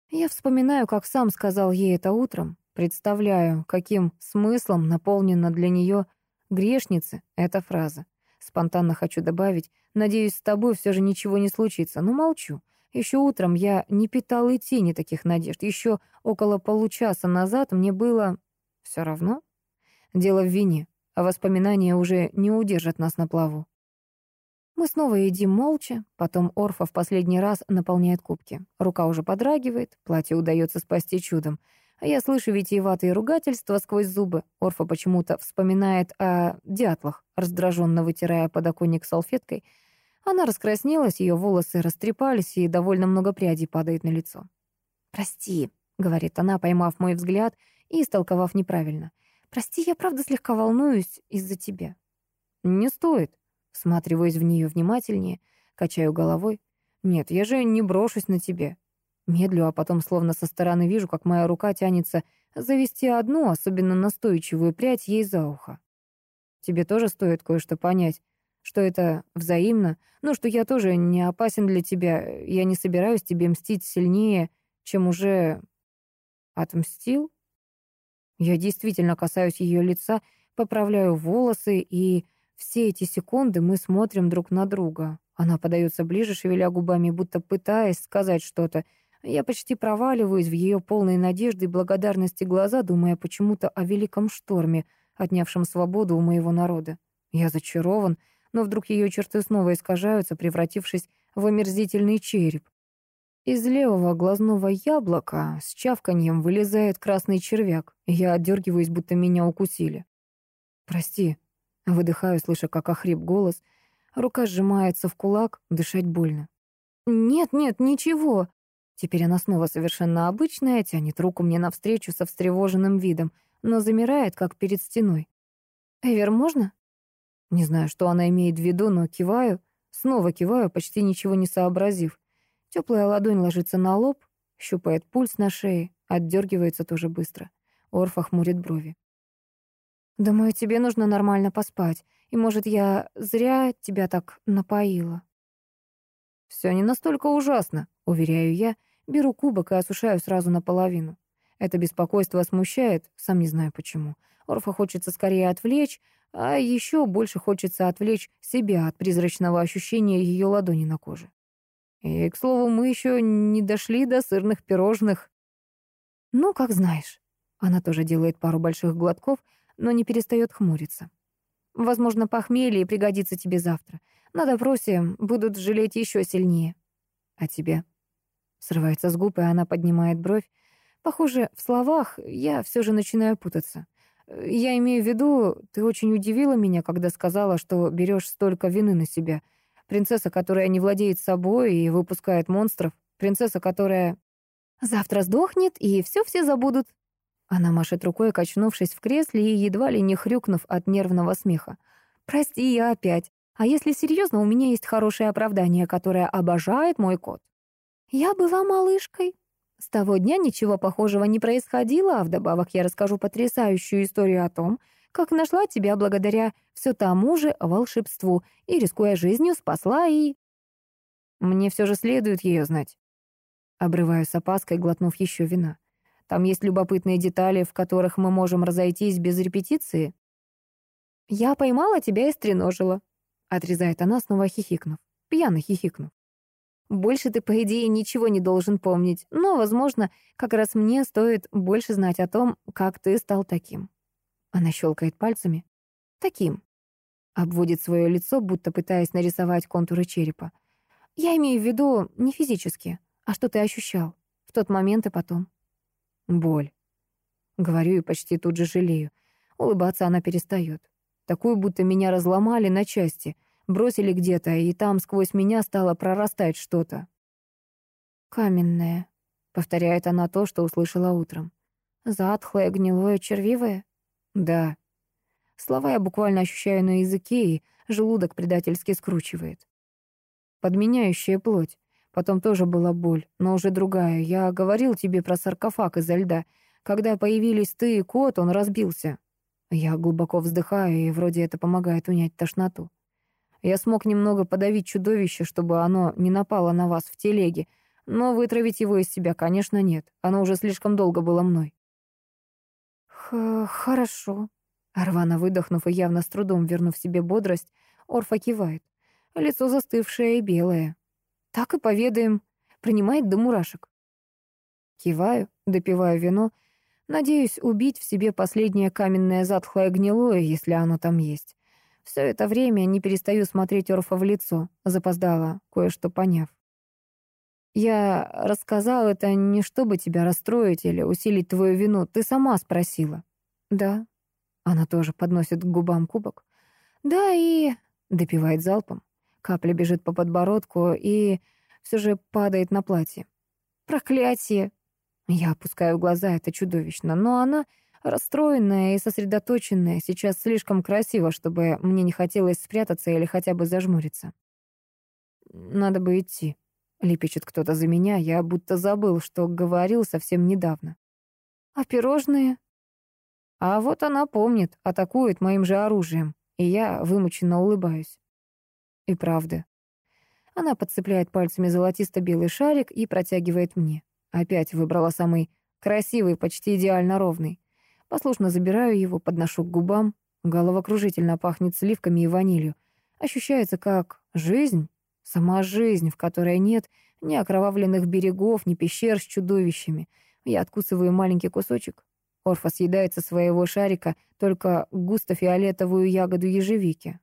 Я вспоминаю, как сам сказал ей это утром, представляю, каким смыслом наполнена для нее грешницы эта фраза. Спонтанно хочу добавить, надеюсь, с тобой все же ничего не случится, но молчу. Еще утром я не питал и тени таких надежд. Еще около получаса назад мне было все равно. Дело в вине, а воспоминания уже не удержат нас на плаву. Мы снова едим молча, потом Орфа в последний раз наполняет кубки. Рука уже подрагивает, платье удается спасти чудом. А я слышу витиеватые ругательства сквозь зубы. Орфа почему-то вспоминает о дятлах, раздраженно вытирая подоконник салфеткой — она раскраснелась, ее волосы растрепались, и довольно много прядей падает на лицо. «Прости», — говорит она, поймав мой взгляд и истолковав неправильно. «Прости, я правда слегка волнуюсь из-за тебя». «Не стоит», — всматриваюсь в нее внимательнее, качаю головой. «Нет, я же не брошусь на тебе». Медлю, а потом словно со стороны вижу, как моя рука тянется завести одну, особенно настойчивую прядь ей за ухо. Тебе тоже стоит кое-что понять что это взаимно, ну, что я тоже не опасен для тебя, я не собираюсь тебе мстить сильнее, чем уже отмстил. Я действительно касаюсь ее лица, поправляю волосы, и все эти секунды мы смотрим друг на друга. Она подается ближе, шевеля губами, будто пытаясь сказать что-то. Я почти проваливаюсь в ее полной надежды и благодарности глаза, думая почему-то о великом шторме, отнявшем свободу у моего народа. Я зачарован, но вдруг ее черты снова искажаются, превратившись в омерзительный череп. Из левого глазного яблока с чавканьем вылезает красный червяк. Я отдергиваюсь, будто меня укусили. «Прости», — выдыхаю, слыша, как охрип голос. Рука сжимается в кулак, дышать больно. «Нет, нет, ничего». Теперь она снова совершенно обычная, тянет руку мне навстречу со встревоженным видом, но замирает, как перед стеной. «Эвер, можно?» Не знаю, что она имеет в виду, но киваю, снова киваю, почти ничего не сообразив. Теплая ладонь ложится на лоб, щупает пульс на шее, отдергивается тоже быстро. Орфа хмурит брови. «Думаю, тебе нужно нормально поспать, и, может, я зря тебя так напоила». «Все не настолько ужасно», — уверяю я, беру кубок и осушаю сразу наполовину. Это беспокойство смущает, сам не знаю почему. Орфа хочется скорее отвлечь, а еще больше хочется отвлечь себя от призрачного ощущения ее ладони на коже. И, к слову, мы еще не дошли до сырных пирожных. Ну, как знаешь. Она тоже делает пару больших глотков, но не перестает хмуриться. Возможно, похмелье пригодится тебе завтра. На допросе будут жалеть еще сильнее. А тебе? Срывается с губ, и она поднимает бровь. Похоже, в словах я все же начинаю путаться. Я имею в виду, ты очень удивила меня, когда сказала, что берешь столько вины на себя. Принцесса, которая не владеет собой и выпускает монстров. Принцесса, которая завтра сдохнет, и все все забудут. Она машет рукой, качнувшись в кресле и едва ли не хрюкнув от нервного смеха. «Прости, я опять. А если серьезно, у меня есть хорошее оправдание, которое обожает мой кот. Я была малышкой. С того дня ничего похожего не происходило, а вдобавок я расскажу потрясающую историю о том, как нашла тебя благодаря все тому же волшебству и, рискуя жизнью, спасла и... Мне все же следует ее знать. Обрываю с опаской, глотнув еще вина. Там есть любопытные детали, в которых мы можем разойтись без репетиции. Я поймала тебя и стреножила. Отрезает она, снова хихикнув. Пьяно хихикнув. Больше ты, по идее, ничего не должен помнить, но, возможно, как раз мне стоит больше знать о том, как ты стал таким. Она щелкает пальцами. Таким. Обводит свое лицо, будто пытаясь нарисовать контуры черепа. Я имею в виду не физически, а что ты ощущал в тот момент и потом. Боль. Говорю и почти тут же жалею. Улыбаться она перестает. Такую, будто меня разломали на части, бросили где-то, и там сквозь меня стало прорастать что-то. «Каменное», — повторяет она то, что услышала утром. «Затхлое, гнилое, червивое?» «Да». Слова я буквально ощущаю на языке, и желудок предательски скручивает. Подменяющая плоть. Потом тоже была боль, но уже другая. Я говорил тебе про саркофаг изо льда. Когда появились ты и кот, он разбился. Я глубоко вздыхаю, и вроде это помогает унять тошноту. Я смог немного подавить чудовище, чтобы оно не напало на вас в телеге, но вытравить его из себя, конечно, нет. Оно уже слишком долго было мной. Х «Хорошо». Арвана, выдохнув и явно с трудом вернув себе бодрость, Орфа кивает. Лицо застывшее и белое. «Так и поведаем». Принимает до мурашек. Киваю, допиваю вино, Надеюсь убить в себе последнее каменное затхлое гнилое, если оно там есть. Все это время не перестаю смотреть Орфа в лицо, запоздала, кое-что поняв. Я рассказал это не чтобы тебя расстроить или усилить твою вину, ты сама спросила. Да. Она тоже подносит к губам кубок. Да и... Допивает залпом. Капля бежит по подбородку и все же падает на платье. Проклятие! Я опускаю глаза, это чудовищно, но она, расстроенная и сосредоточенная, сейчас слишком красиво, чтобы мне не хотелось спрятаться или хотя бы зажмуриться. «Надо бы идти», — лепечет кто-то за меня, я будто забыл, что говорил совсем недавно. «А пирожные?» А вот она помнит, атакует моим же оружием, и я вымученно улыбаюсь. И правда. Она подцепляет пальцами золотисто-белый шарик и протягивает мне. Опять выбрала самый красивый, почти идеально ровный. Послушно забираю его, подношу к губам. Головокружительно пахнет сливками и ванилью. Ощущается как жизнь, сама жизнь, в которой нет ни окровавленных берегов, ни пещер с чудовищами. Я откусываю маленький кусочек. Орфа съедает со своего шарика только густо-фиолетовую ягоду ежевики.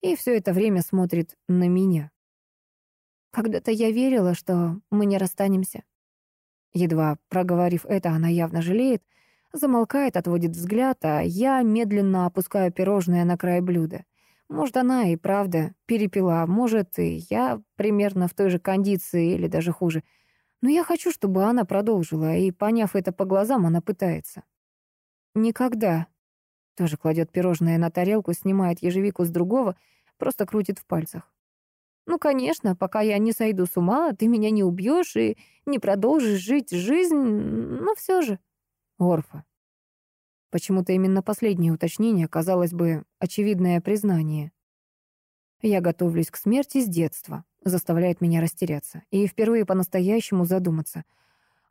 И все это время смотрит на меня. Когда-то я верила, что мы не расстанемся. Едва проговорив это, она явно жалеет, замолкает, отводит взгляд, а я медленно опускаю пирожное на край блюда. Может, она и правда перепила, может, и я примерно в той же кондиции или даже хуже. Но я хочу, чтобы она продолжила, и, поняв это по глазам, она пытается. Никогда. Тоже кладет пирожное на тарелку, снимает ежевику с другого, просто крутит в пальцах. Ну, конечно, пока я не сойду с ума, ты меня не убьешь и не продолжишь жить жизнь, но все же. Орфа. Почему-то именно последнее уточнение, казалось бы, очевидное признание. Я готовлюсь к смерти с детства, заставляет меня растеряться, и впервые по-настоящему задуматься.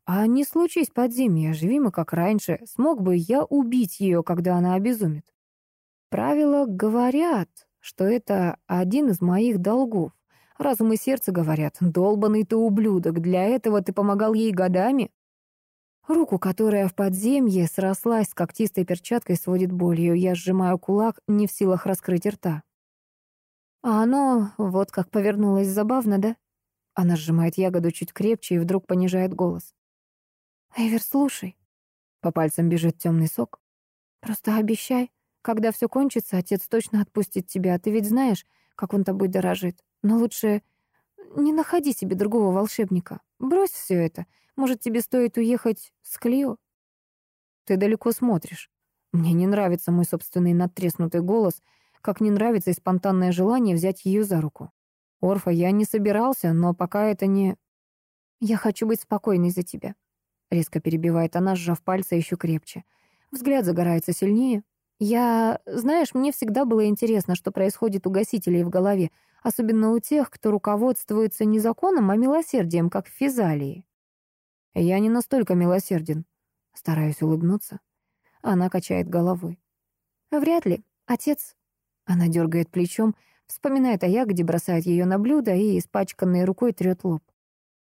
А не случись подземья, живи мы как раньше, смог бы я убить ее, когда она обезумит? Правила говорят, что это один из моих долгов. Разум и сердце говорят, долбанный ты ублюдок, для этого ты помогал ей годами. Руку, которая в подземье срослась с когтистой перчаткой, сводит болью. Я сжимаю кулак, не в силах раскрыть рта. А оно вот как повернулось забавно, да? Она сжимает ягоду чуть крепче и вдруг понижает голос. «Эйвер, слушай». По пальцам бежит темный сок. «Просто обещай, когда все кончится, отец точно отпустит тебя. Ты ведь знаешь, как он тобой дорожит. Но лучше не находи себе другого волшебника. Брось все это. Может, тебе стоит уехать с Клио? Ты далеко смотришь. Мне не нравится мой собственный надтреснутый голос, как не нравится и спонтанное желание взять ее за руку. Орфа, я не собирался, но пока это не... Я хочу быть спокойной за тебя. Резко перебивает она, сжав пальцы еще крепче. Взгляд загорается сильнее. Я... Знаешь, мне всегда было интересно, что происходит у гасителей в голове, особенно у тех, кто руководствуется не законом, а милосердием, как в физалии. Я не настолько милосерден. Стараюсь улыбнуться. Она качает головой. Вряд ли. Отец... Она дергает плечом, вспоминает о ягоде, бросает ее на блюдо и испачканной рукой трет лоб.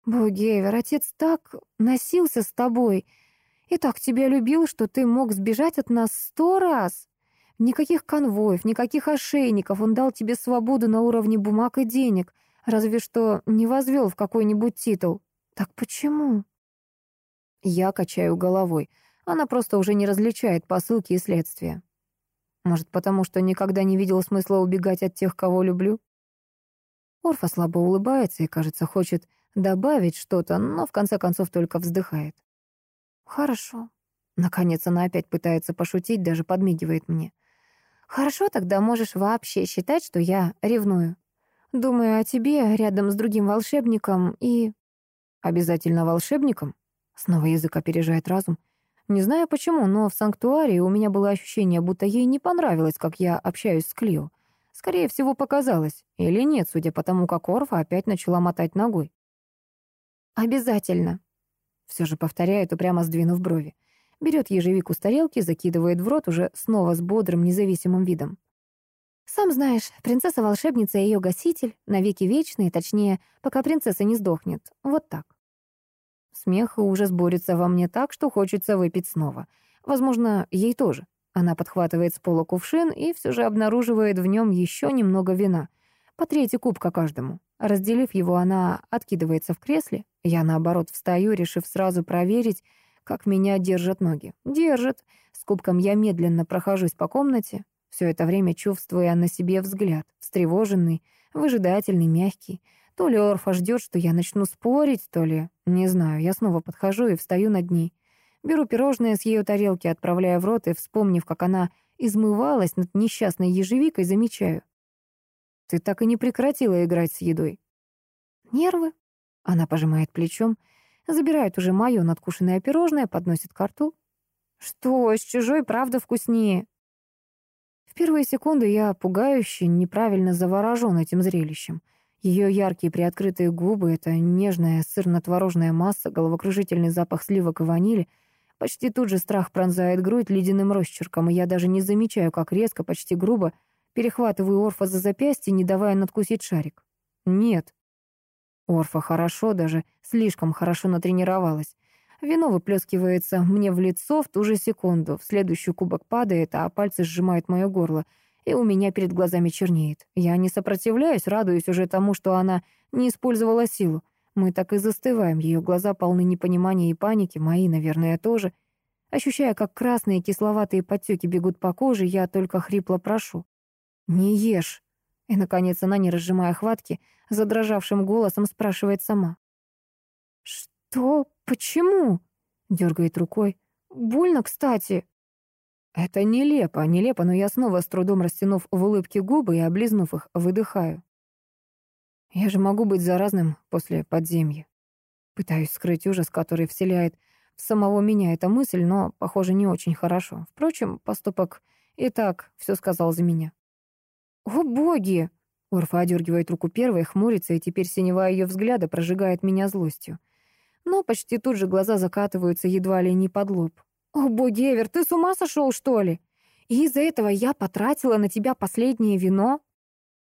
«Бугевер, отец так носился с тобой и так тебя любил, что ты мог сбежать от нас сто раз. Никаких конвоев, никаких ошейников. Он дал тебе свободу на уровне бумаг и денег, разве что не возвел в какой-нибудь титул. Так почему? Я качаю головой. Она просто уже не различает посылки и следствия. Может, потому что никогда не видел смысла убегать от тех, кого люблю? Орфа слабо улыбается и, кажется, хочет добавить что-то, но в конце концов только вздыхает. «Хорошо». Наконец она опять пытается пошутить, даже подмигивает мне. Хорошо, тогда можешь вообще считать, что я ревную. Думаю о тебе рядом с другим волшебником и... Обязательно волшебником? Снова язык опережает разум. Не знаю почему, но в санктуарии у меня было ощущение, будто ей не понравилось, как я общаюсь с Клио. Скорее всего, показалось. Или нет, судя по тому, как Орфа опять начала мотать ногой. «Обязательно», — все же повторяет, упрямо сдвинув брови. Берет ежевику с тарелки, закидывает в рот уже снова с бодрым, независимым видом. Сам знаешь, принцесса-волшебница и ее гаситель навеки вечные, точнее, пока принцесса не сдохнет. Вот так. Смех и ужас во мне так, что хочется выпить снова. Возможно, ей тоже. Она подхватывает с пола кувшин и все же обнаруживает в нем еще немного вина. По третий кубка каждому. Разделив его, она откидывается в кресле. Я, наоборот, встаю, решив сразу проверить, как меня держат ноги. Держат. С кубком я медленно прохожусь по комнате, все это время чувствуя на себе взгляд, встревоженный, выжидательный, мягкий. То ли Орфа ждет, что я начну спорить, то ли... Не знаю, я снова подхожу и встаю над ней. Беру пирожное с ее тарелки, отправляя в рот, и, вспомнив, как она измывалась над несчастной ежевикой, замечаю. «Ты так и не прекратила играть с едой». «Нервы?» Она пожимает плечом. Забирает уже мое надкушенное пирожное, подносит к рту. Что, с чужой правда вкуснее? В первые секунды я пугающе, неправильно заворожен этим зрелищем. Ее яркие приоткрытые губы, эта нежная сырно-творожная масса, головокружительный запах сливок и ванили. Почти тут же страх пронзает грудь ледяным росчерком, и я даже не замечаю, как резко, почти грубо перехватываю Орфа за запястье, не давая надкусить шарик. Нет, Орфа хорошо, даже слишком хорошо натренировалась. Вино выплескивается мне в лицо в ту же секунду. В следующий кубок падает, а пальцы сжимают мое горло. И у меня перед глазами чернеет. Я не сопротивляюсь, радуюсь уже тому, что она не использовала силу. Мы так и застываем, ее глаза полны непонимания и паники, мои, наверное, тоже. Ощущая, как красные кисловатые подтеки бегут по коже, я только хрипло прошу. «Не ешь!» И, наконец, она, не разжимая хватки, задрожавшим голосом спрашивает сама. «Что? Почему?» — дергает рукой. «Больно, кстати». Это нелепо, нелепо, но я снова с трудом растянув в улыбке губы и облизнув их, выдыхаю. Я же могу быть заразным после подземья. Пытаюсь скрыть ужас, который вселяет в самого меня эта мысль, но, похоже, не очень хорошо. Впрочем, поступок и так все сказал за меня. «О, боги!» Орфа одергивает руку первой, хмурится, и теперь синева ее взгляда прожигает меня злостью. Но почти тут же глаза закатываются едва ли не под лоб. «О, боги, Эвер, ты с ума сошел, что ли? И из-за этого я потратила на тебя последнее вино?»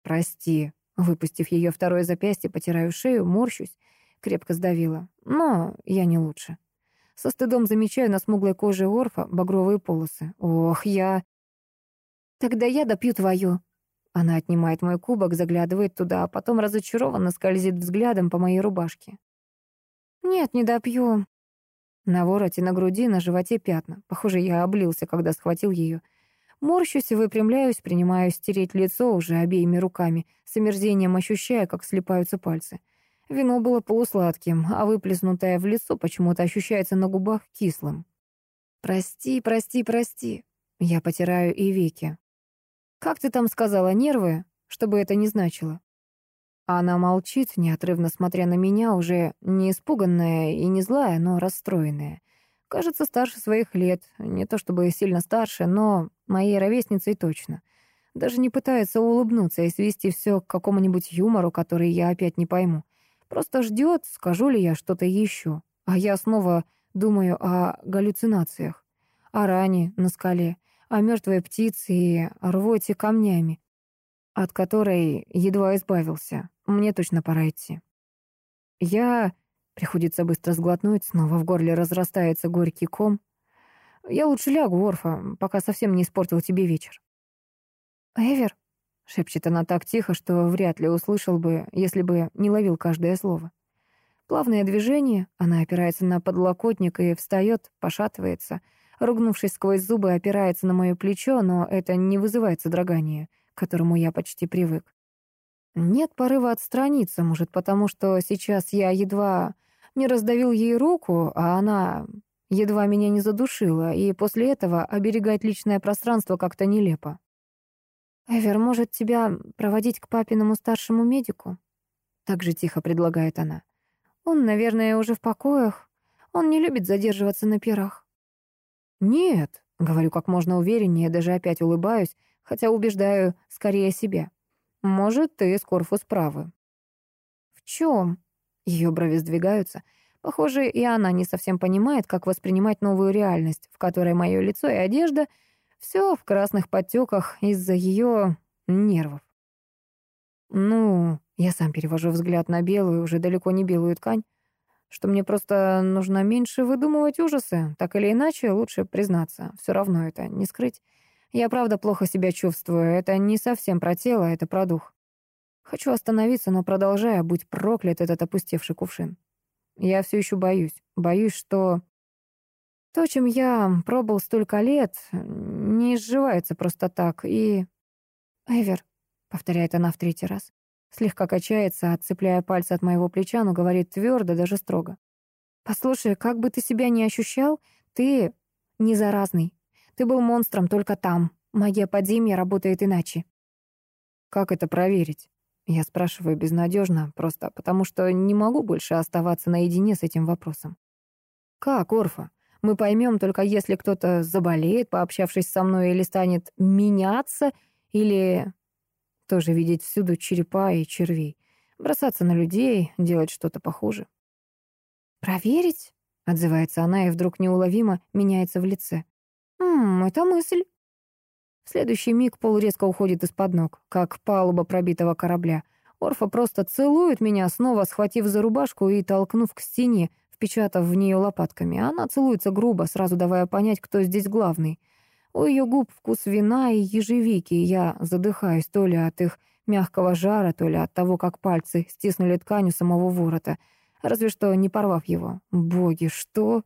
«Прости», Выпустив ее второе запястье, потираю шею, морщусь, крепко сдавила. Но я не лучше. Со стыдом замечаю на смуглой коже Орфа багровые полосы. Ох, я... Тогда я допью твою. Она отнимает мой кубок, заглядывает туда, а потом разочарованно скользит взглядом по моей рубашке. Нет, не допью. На вороте, на груди, на животе пятна. Похоже, я облился, когда схватил ее. Морщусь и выпрямляюсь, принимаю стереть лицо уже обеими руками, с омерзением ощущая, как слипаются пальцы. Вино было полусладким, а выплеснутое в лицо почему-то ощущается на губах кислым. «Прости, прости, прости». Я потираю и веки. «Как ты там сказала, нервы? Что бы это ни значило?» Она молчит, неотрывно смотря на меня, уже не испуганная и не злая, но расстроенная. Кажется, старше своих лет. Не то чтобы сильно старше, но моей ровесницей точно. Даже не пытается улыбнуться и свести все к какому-нибудь юмору, который я опять не пойму. Просто ждет, скажу ли я что-то еще. А я снова думаю о галлюцинациях, о ране на скале, о мертвой птице и рвоте камнями, от которой едва избавился. Мне точно пора идти. Я Приходится быстро сглотнуть, снова в горле разрастается горький ком. Я лучше лягу, Орфа, пока совсем не испортил тебе вечер. «Эвер», — шепчет она так тихо, что вряд ли услышал бы, если бы не ловил каждое слово. Плавное движение, она опирается на подлокотник и встает, пошатывается, ругнувшись сквозь зубы, опирается на мое плечо, но это не вызывает содрогания, к которому я почти привык. Нет порыва отстраниться, может, потому что сейчас я едва не раздавил ей руку, а она едва меня не задушила, и после этого оберегать личное пространство как-то нелепо. «Эвер, может, тебя проводить к папиному старшему медику?» Так же тихо предлагает она. «Он, наверное, уже в покоях. Он не любит задерживаться на пирах». «Нет», — говорю как можно увереннее, даже опять улыбаюсь, хотя убеждаю скорее себя. Может, ты с Корфус правы. В чем? Ее брови сдвигаются. Похоже, и она не совсем понимает, как воспринимать новую реальность, в которой мое лицо и одежда все в красных подтеках из-за ее нервов. Ну, я сам перевожу взгляд на белую, уже далеко не белую ткань, что мне просто нужно меньше выдумывать ужасы. Так или иначе, лучше признаться. Все равно это не скрыть. Я правда плохо себя чувствую. Это не совсем про тело, это про дух. Хочу остановиться, но продолжаю, быть проклят этот опустевший кувшин. Я все еще боюсь. Боюсь, что то, чем я пробыл столько лет, не изживается просто так. И... «Эвер», — повторяет она в третий раз, слегка качается, отцепляя пальцы от моего плеча, но говорит твердо, даже строго. «Послушай, как бы ты себя ни ощущал, ты не заразный. Ты был монстром только там. Магия подземья работает иначе». «Как это проверить?» Я спрашиваю безнадежно, просто потому что не могу больше оставаться наедине с этим вопросом. «Как, Орфа? Мы поймем только если кто-то заболеет, пообщавшись со мной, или станет меняться, или тоже видеть всюду черепа и червей, бросаться на людей, делать что-то похуже». «Проверить?» — отзывается она и вдруг неуловимо меняется в лице. «Ммм, это мысль». В следующий миг пол резко уходит из-под ног, как палуба пробитого корабля. Орфа просто целует меня, снова схватив за рубашку и толкнув к стене, впечатав в нее лопатками. Она целуется грубо, сразу давая понять, кто здесь главный. У ее губ вкус вина и ежевики, и я задыхаюсь то ли от их мягкого жара, то ли от того, как пальцы стиснули ткань у самого ворота, разве что не порвав его. Боги, что?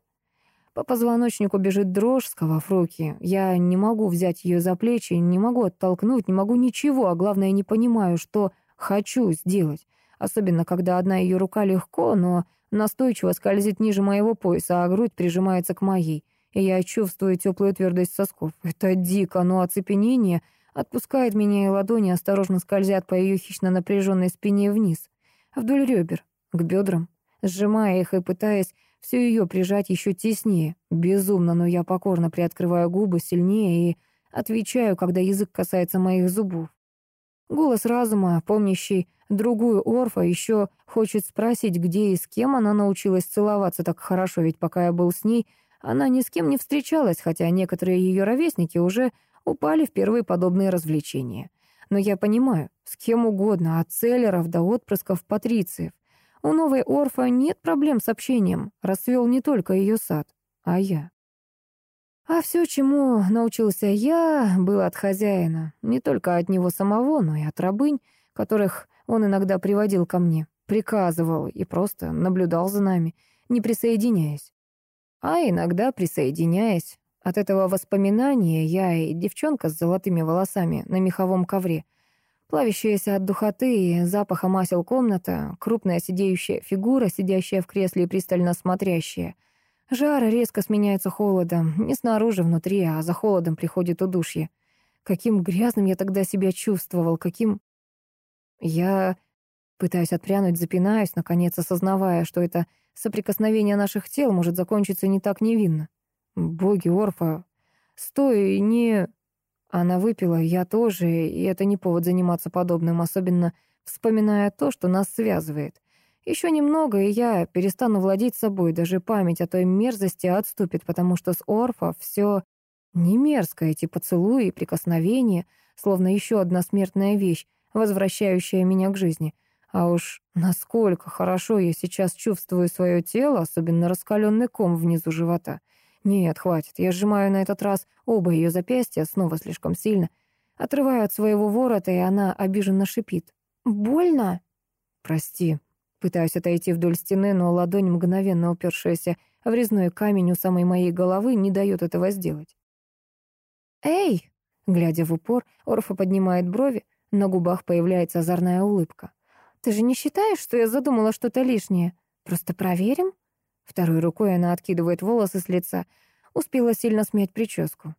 По позвоночнику бежит дрожь, сковав руки. Я не могу взять ее за плечи, не могу оттолкнуть, не могу ничего, а главное, не понимаю, что хочу сделать. Особенно, когда одна ее рука легко, но настойчиво скользит ниже моего пояса, а грудь прижимается к моей. И я чувствую теплую твердость сосков. Это дико, но оцепенение отпускает меня, и ладони осторожно скользят по ее хищно напряженной спине вниз. вдоль ребер, к бедрам, сжимая их и пытаясь всю ее прижать еще теснее. Безумно, но я покорно приоткрываю губы сильнее и отвечаю, когда язык касается моих зубов. Голос разума, помнящий другую Орфа, еще хочет спросить, где и с кем она научилась целоваться так хорошо, ведь пока я был с ней, она ни с кем не встречалась, хотя некоторые ее ровесники уже упали в первые подобные развлечения. Но я понимаю, с кем угодно, от целлеров до отпрысков патрициев. У новой Орфа нет проблем с общением, расцвел не только ее сад, а я. А все, чему научился я, было от хозяина, не только от него самого, но и от рабынь, которых он иногда приводил ко мне, приказывал и просто наблюдал за нами, не присоединяясь. А иногда присоединяясь. От этого воспоминания я и девчонка с золотыми волосами на меховом ковре, плавящаяся от духоты и запаха масел комната, крупная сидеющая фигура, сидящая в кресле и пристально смотрящая — Жар резко сменяется холодом. Не снаружи, внутри, а за холодом приходит удушье. Каким грязным я тогда себя чувствовал, каким... Я пытаюсь отпрянуть, запинаюсь, наконец осознавая, что это соприкосновение наших тел может закончиться не так невинно. Боги, Орфа, стой, не... Она выпила, я тоже, и это не повод заниматься подобным, особенно вспоминая то, что нас связывает. Еще немного, и я перестану владеть собой, даже память о той мерзости отступит, потому что с Орфа все не мерзко, эти поцелуи и прикосновения, словно еще одна смертная вещь, возвращающая меня к жизни. А уж насколько хорошо я сейчас чувствую свое тело, особенно раскаленный ком внизу живота. Нет, хватит, я сжимаю на этот раз оба ее запястья, снова слишком сильно. Отрываю от своего ворота, и она обиженно шипит. «Больно?» «Прости», Пытаюсь отойти вдоль стены, но ладонь, мгновенно упершаяся в резной камень у самой моей головы, не дает этого сделать. «Эй!» Глядя в упор, Орфа поднимает брови, на губах появляется озорная улыбка. «Ты же не считаешь, что я задумала что-то лишнее? Просто проверим?» Второй рукой она откидывает волосы с лица. Успела сильно смять прическу.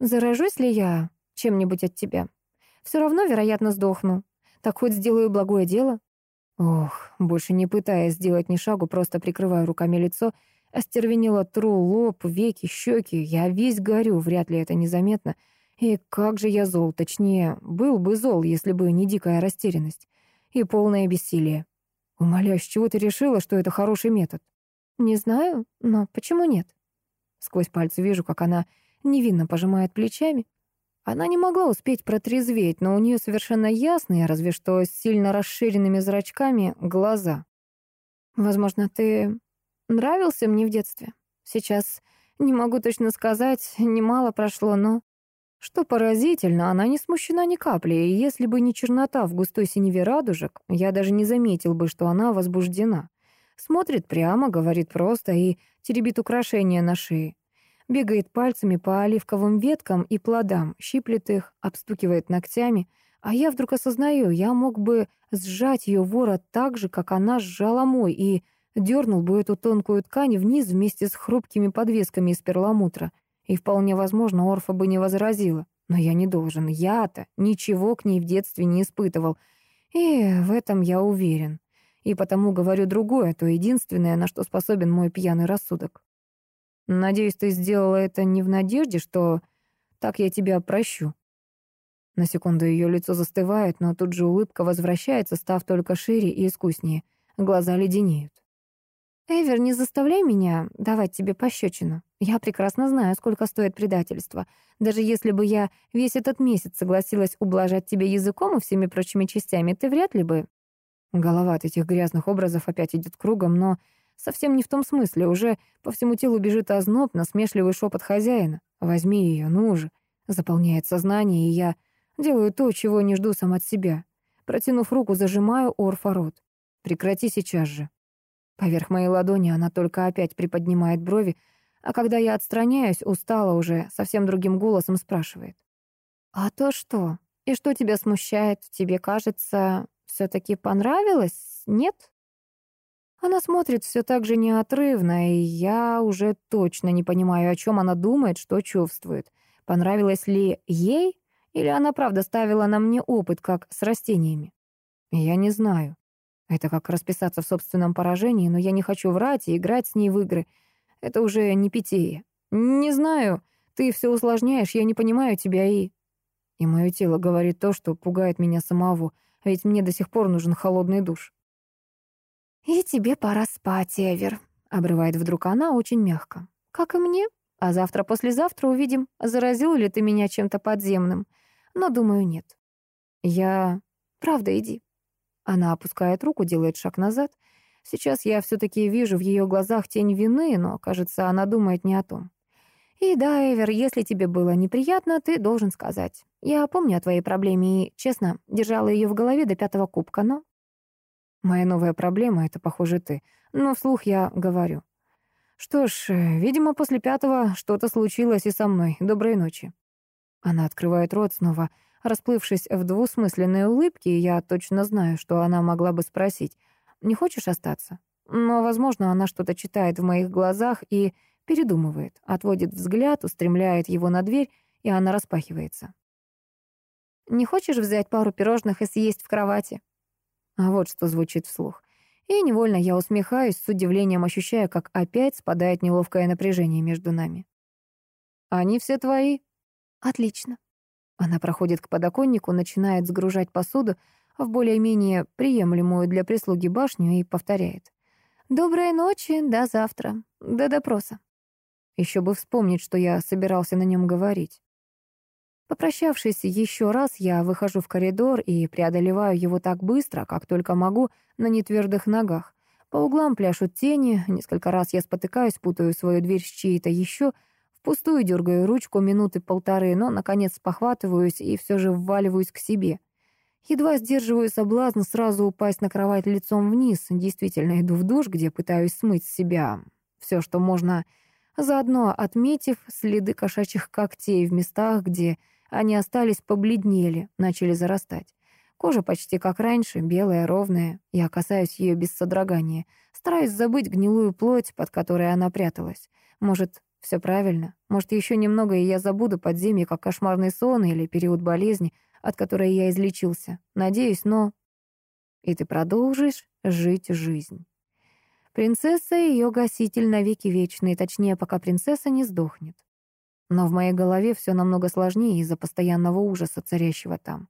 «Заражусь ли я чем-нибудь от тебя? Все равно, вероятно, сдохну. Так хоть сделаю благое дело. Ох, больше не пытаясь сделать ни шагу, просто прикрываю руками лицо, остервенело тру лоб, веки, щеки. Я весь горю, вряд ли это незаметно. И как же я зол, точнее, был бы зол, если бы не дикая растерянность и полное бессилие. Умоляю, с чего ты решила, что это хороший метод? Не знаю, но почему нет? Сквозь пальцы вижу, как она невинно пожимает плечами. Она не могла успеть протрезветь, но у нее совершенно ясные, разве что с сильно расширенными зрачками, глаза. «Возможно, ты нравился мне в детстве. Сейчас не могу точно сказать, немало прошло, но...» Что поразительно, она не смущена ни капли, и если бы не чернота в густой синеве радужек, я даже не заметил бы, что она возбуждена. Смотрит прямо, говорит просто и теребит украшения на шее бегает пальцами по оливковым веткам и плодам, щиплет их, обстукивает ногтями, а я вдруг осознаю, я мог бы сжать ее ворот так же, как она сжала мой, и дернул бы эту тонкую ткань вниз вместе с хрупкими подвесками из перламутра. И вполне возможно, Орфа бы не возразила. Но я не должен. Я-то ничего к ней в детстве не испытывал. И в этом я уверен. И потому говорю другое, то единственное, на что способен мой пьяный рассудок. Надеюсь, ты сделала это не в надежде, что так я тебя прощу. На секунду ее лицо застывает, но тут же улыбка возвращается, став только шире и искуснее. Глаза леденеют. «Эвер, не заставляй меня давать тебе пощечину. Я прекрасно знаю, сколько стоит предательство. Даже если бы я весь этот месяц согласилась ублажать тебя языком и всеми прочими частями, ты вряд ли бы...» Голова от этих грязных образов опять идет кругом, но Совсем не в том смысле. Уже по всему телу бежит озноб, насмешливый шепот хозяина. «Возьми ее, ну же!» Заполняет сознание, и я делаю то, чего не жду сам от себя. Протянув руку, зажимаю Орфа рот. «Прекрати сейчас же!» Поверх моей ладони она только опять приподнимает брови, а когда я отстраняюсь, устала уже, совсем другим голосом спрашивает. «А то что? И что тебя смущает? Тебе кажется, все таки понравилось? Нет?» Она смотрит все так же неотрывно, и я уже точно не понимаю, о чем она думает, что чувствует. Понравилось ли ей, или она правда ставила на мне опыт, как с растениями? Я не знаю. Это как расписаться в собственном поражении, но я не хочу врать и играть с ней в игры. Это уже не питье. Не знаю, ты все усложняешь, я не понимаю тебя и... И мое тело говорит то, что пугает меня самого, ведь мне до сих пор нужен холодный душ. «И тебе пора спать, Эвер», — обрывает вдруг она очень мягко. «Как и мне. А завтра-послезавтра увидим, заразил ли ты меня чем-то подземным. Но, думаю, нет. Я... Правда, иди». Она опускает руку, делает шаг назад. Сейчас я все таки вижу в ее глазах тень вины, но, кажется, она думает не о том. И да, Эвер, если тебе было неприятно, ты должен сказать. Я помню о твоей проблеме и, честно, держала ее в голове до пятого кубка, но... Моя новая проблема — это, похоже, ты. Но вслух я говорю. Что ж, видимо, после пятого что-то случилось и со мной. Доброй ночи. Она открывает рот снова, расплывшись в двусмысленной улыбке, и я точно знаю, что она могла бы спросить, «Не хочешь остаться?» Но, возможно, она что-то читает в моих глазах и Передумывает, отводит взгляд, устремляет его на дверь, и она распахивается. «Не хочешь взять пару пирожных и съесть в кровати?» А вот что звучит вслух. И невольно я усмехаюсь, с удивлением ощущая, как опять спадает неловкое напряжение между нами. «Они все твои?» «Отлично». Она проходит к подоконнику, начинает сгружать посуду в более-менее приемлемую для прислуги башню и повторяет. «Доброй ночи, до завтра, до допроса». Еще бы вспомнить, что я собирался на нем говорить. Попрощавшись еще раз, я выхожу в коридор и преодолеваю его так быстро, как только могу, на нетвердых ногах. По углам пляшут тени, несколько раз я спотыкаюсь, путаю свою дверь с чьей-то еще, впустую дергаю ручку минуты полторы, но, наконец, похватываюсь и все же вваливаюсь к себе. Едва сдерживаю соблазн сразу упасть на кровать лицом вниз, действительно иду в душ, где пытаюсь смыть с себя все, что можно заодно отметив следы кошачьих когтей в местах, где они остались побледнели, начали зарастать. Кожа почти как раньше, белая, ровная. Я касаюсь ее без содрогания. Стараюсь забыть гнилую плоть, под которой она пряталась. Может, все правильно? Может, еще немного, и я забуду подземье, как кошмарный сон или период болезни, от которой я излечился. Надеюсь, но... И ты продолжишь жить жизнь. Принцесса и ее гаситель навеки вечные, точнее, пока принцесса не сдохнет. Но в моей голове все намного сложнее из-за постоянного ужаса, царящего там.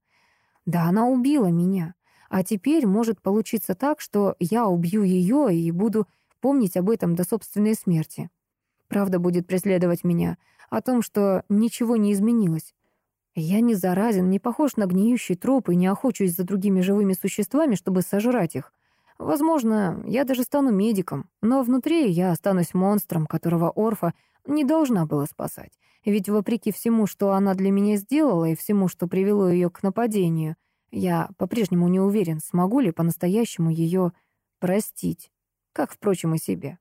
Да, она убила меня. А теперь может получиться так, что я убью ее и буду помнить об этом до собственной смерти. Правда будет преследовать меня, о том, что ничего не изменилось. Я не заразен, не похож на гниющий труп и не охочусь за другими живыми существами, чтобы сожрать их. Возможно, я даже стану медиком, но внутри я останусь монстром, которого Орфа не должна была спасать. Ведь вопреки всему, что она для меня сделала, и всему, что привело ее к нападению, я по-прежнему не уверен, смогу ли по-настоящему ее простить, как, впрочем, и себе.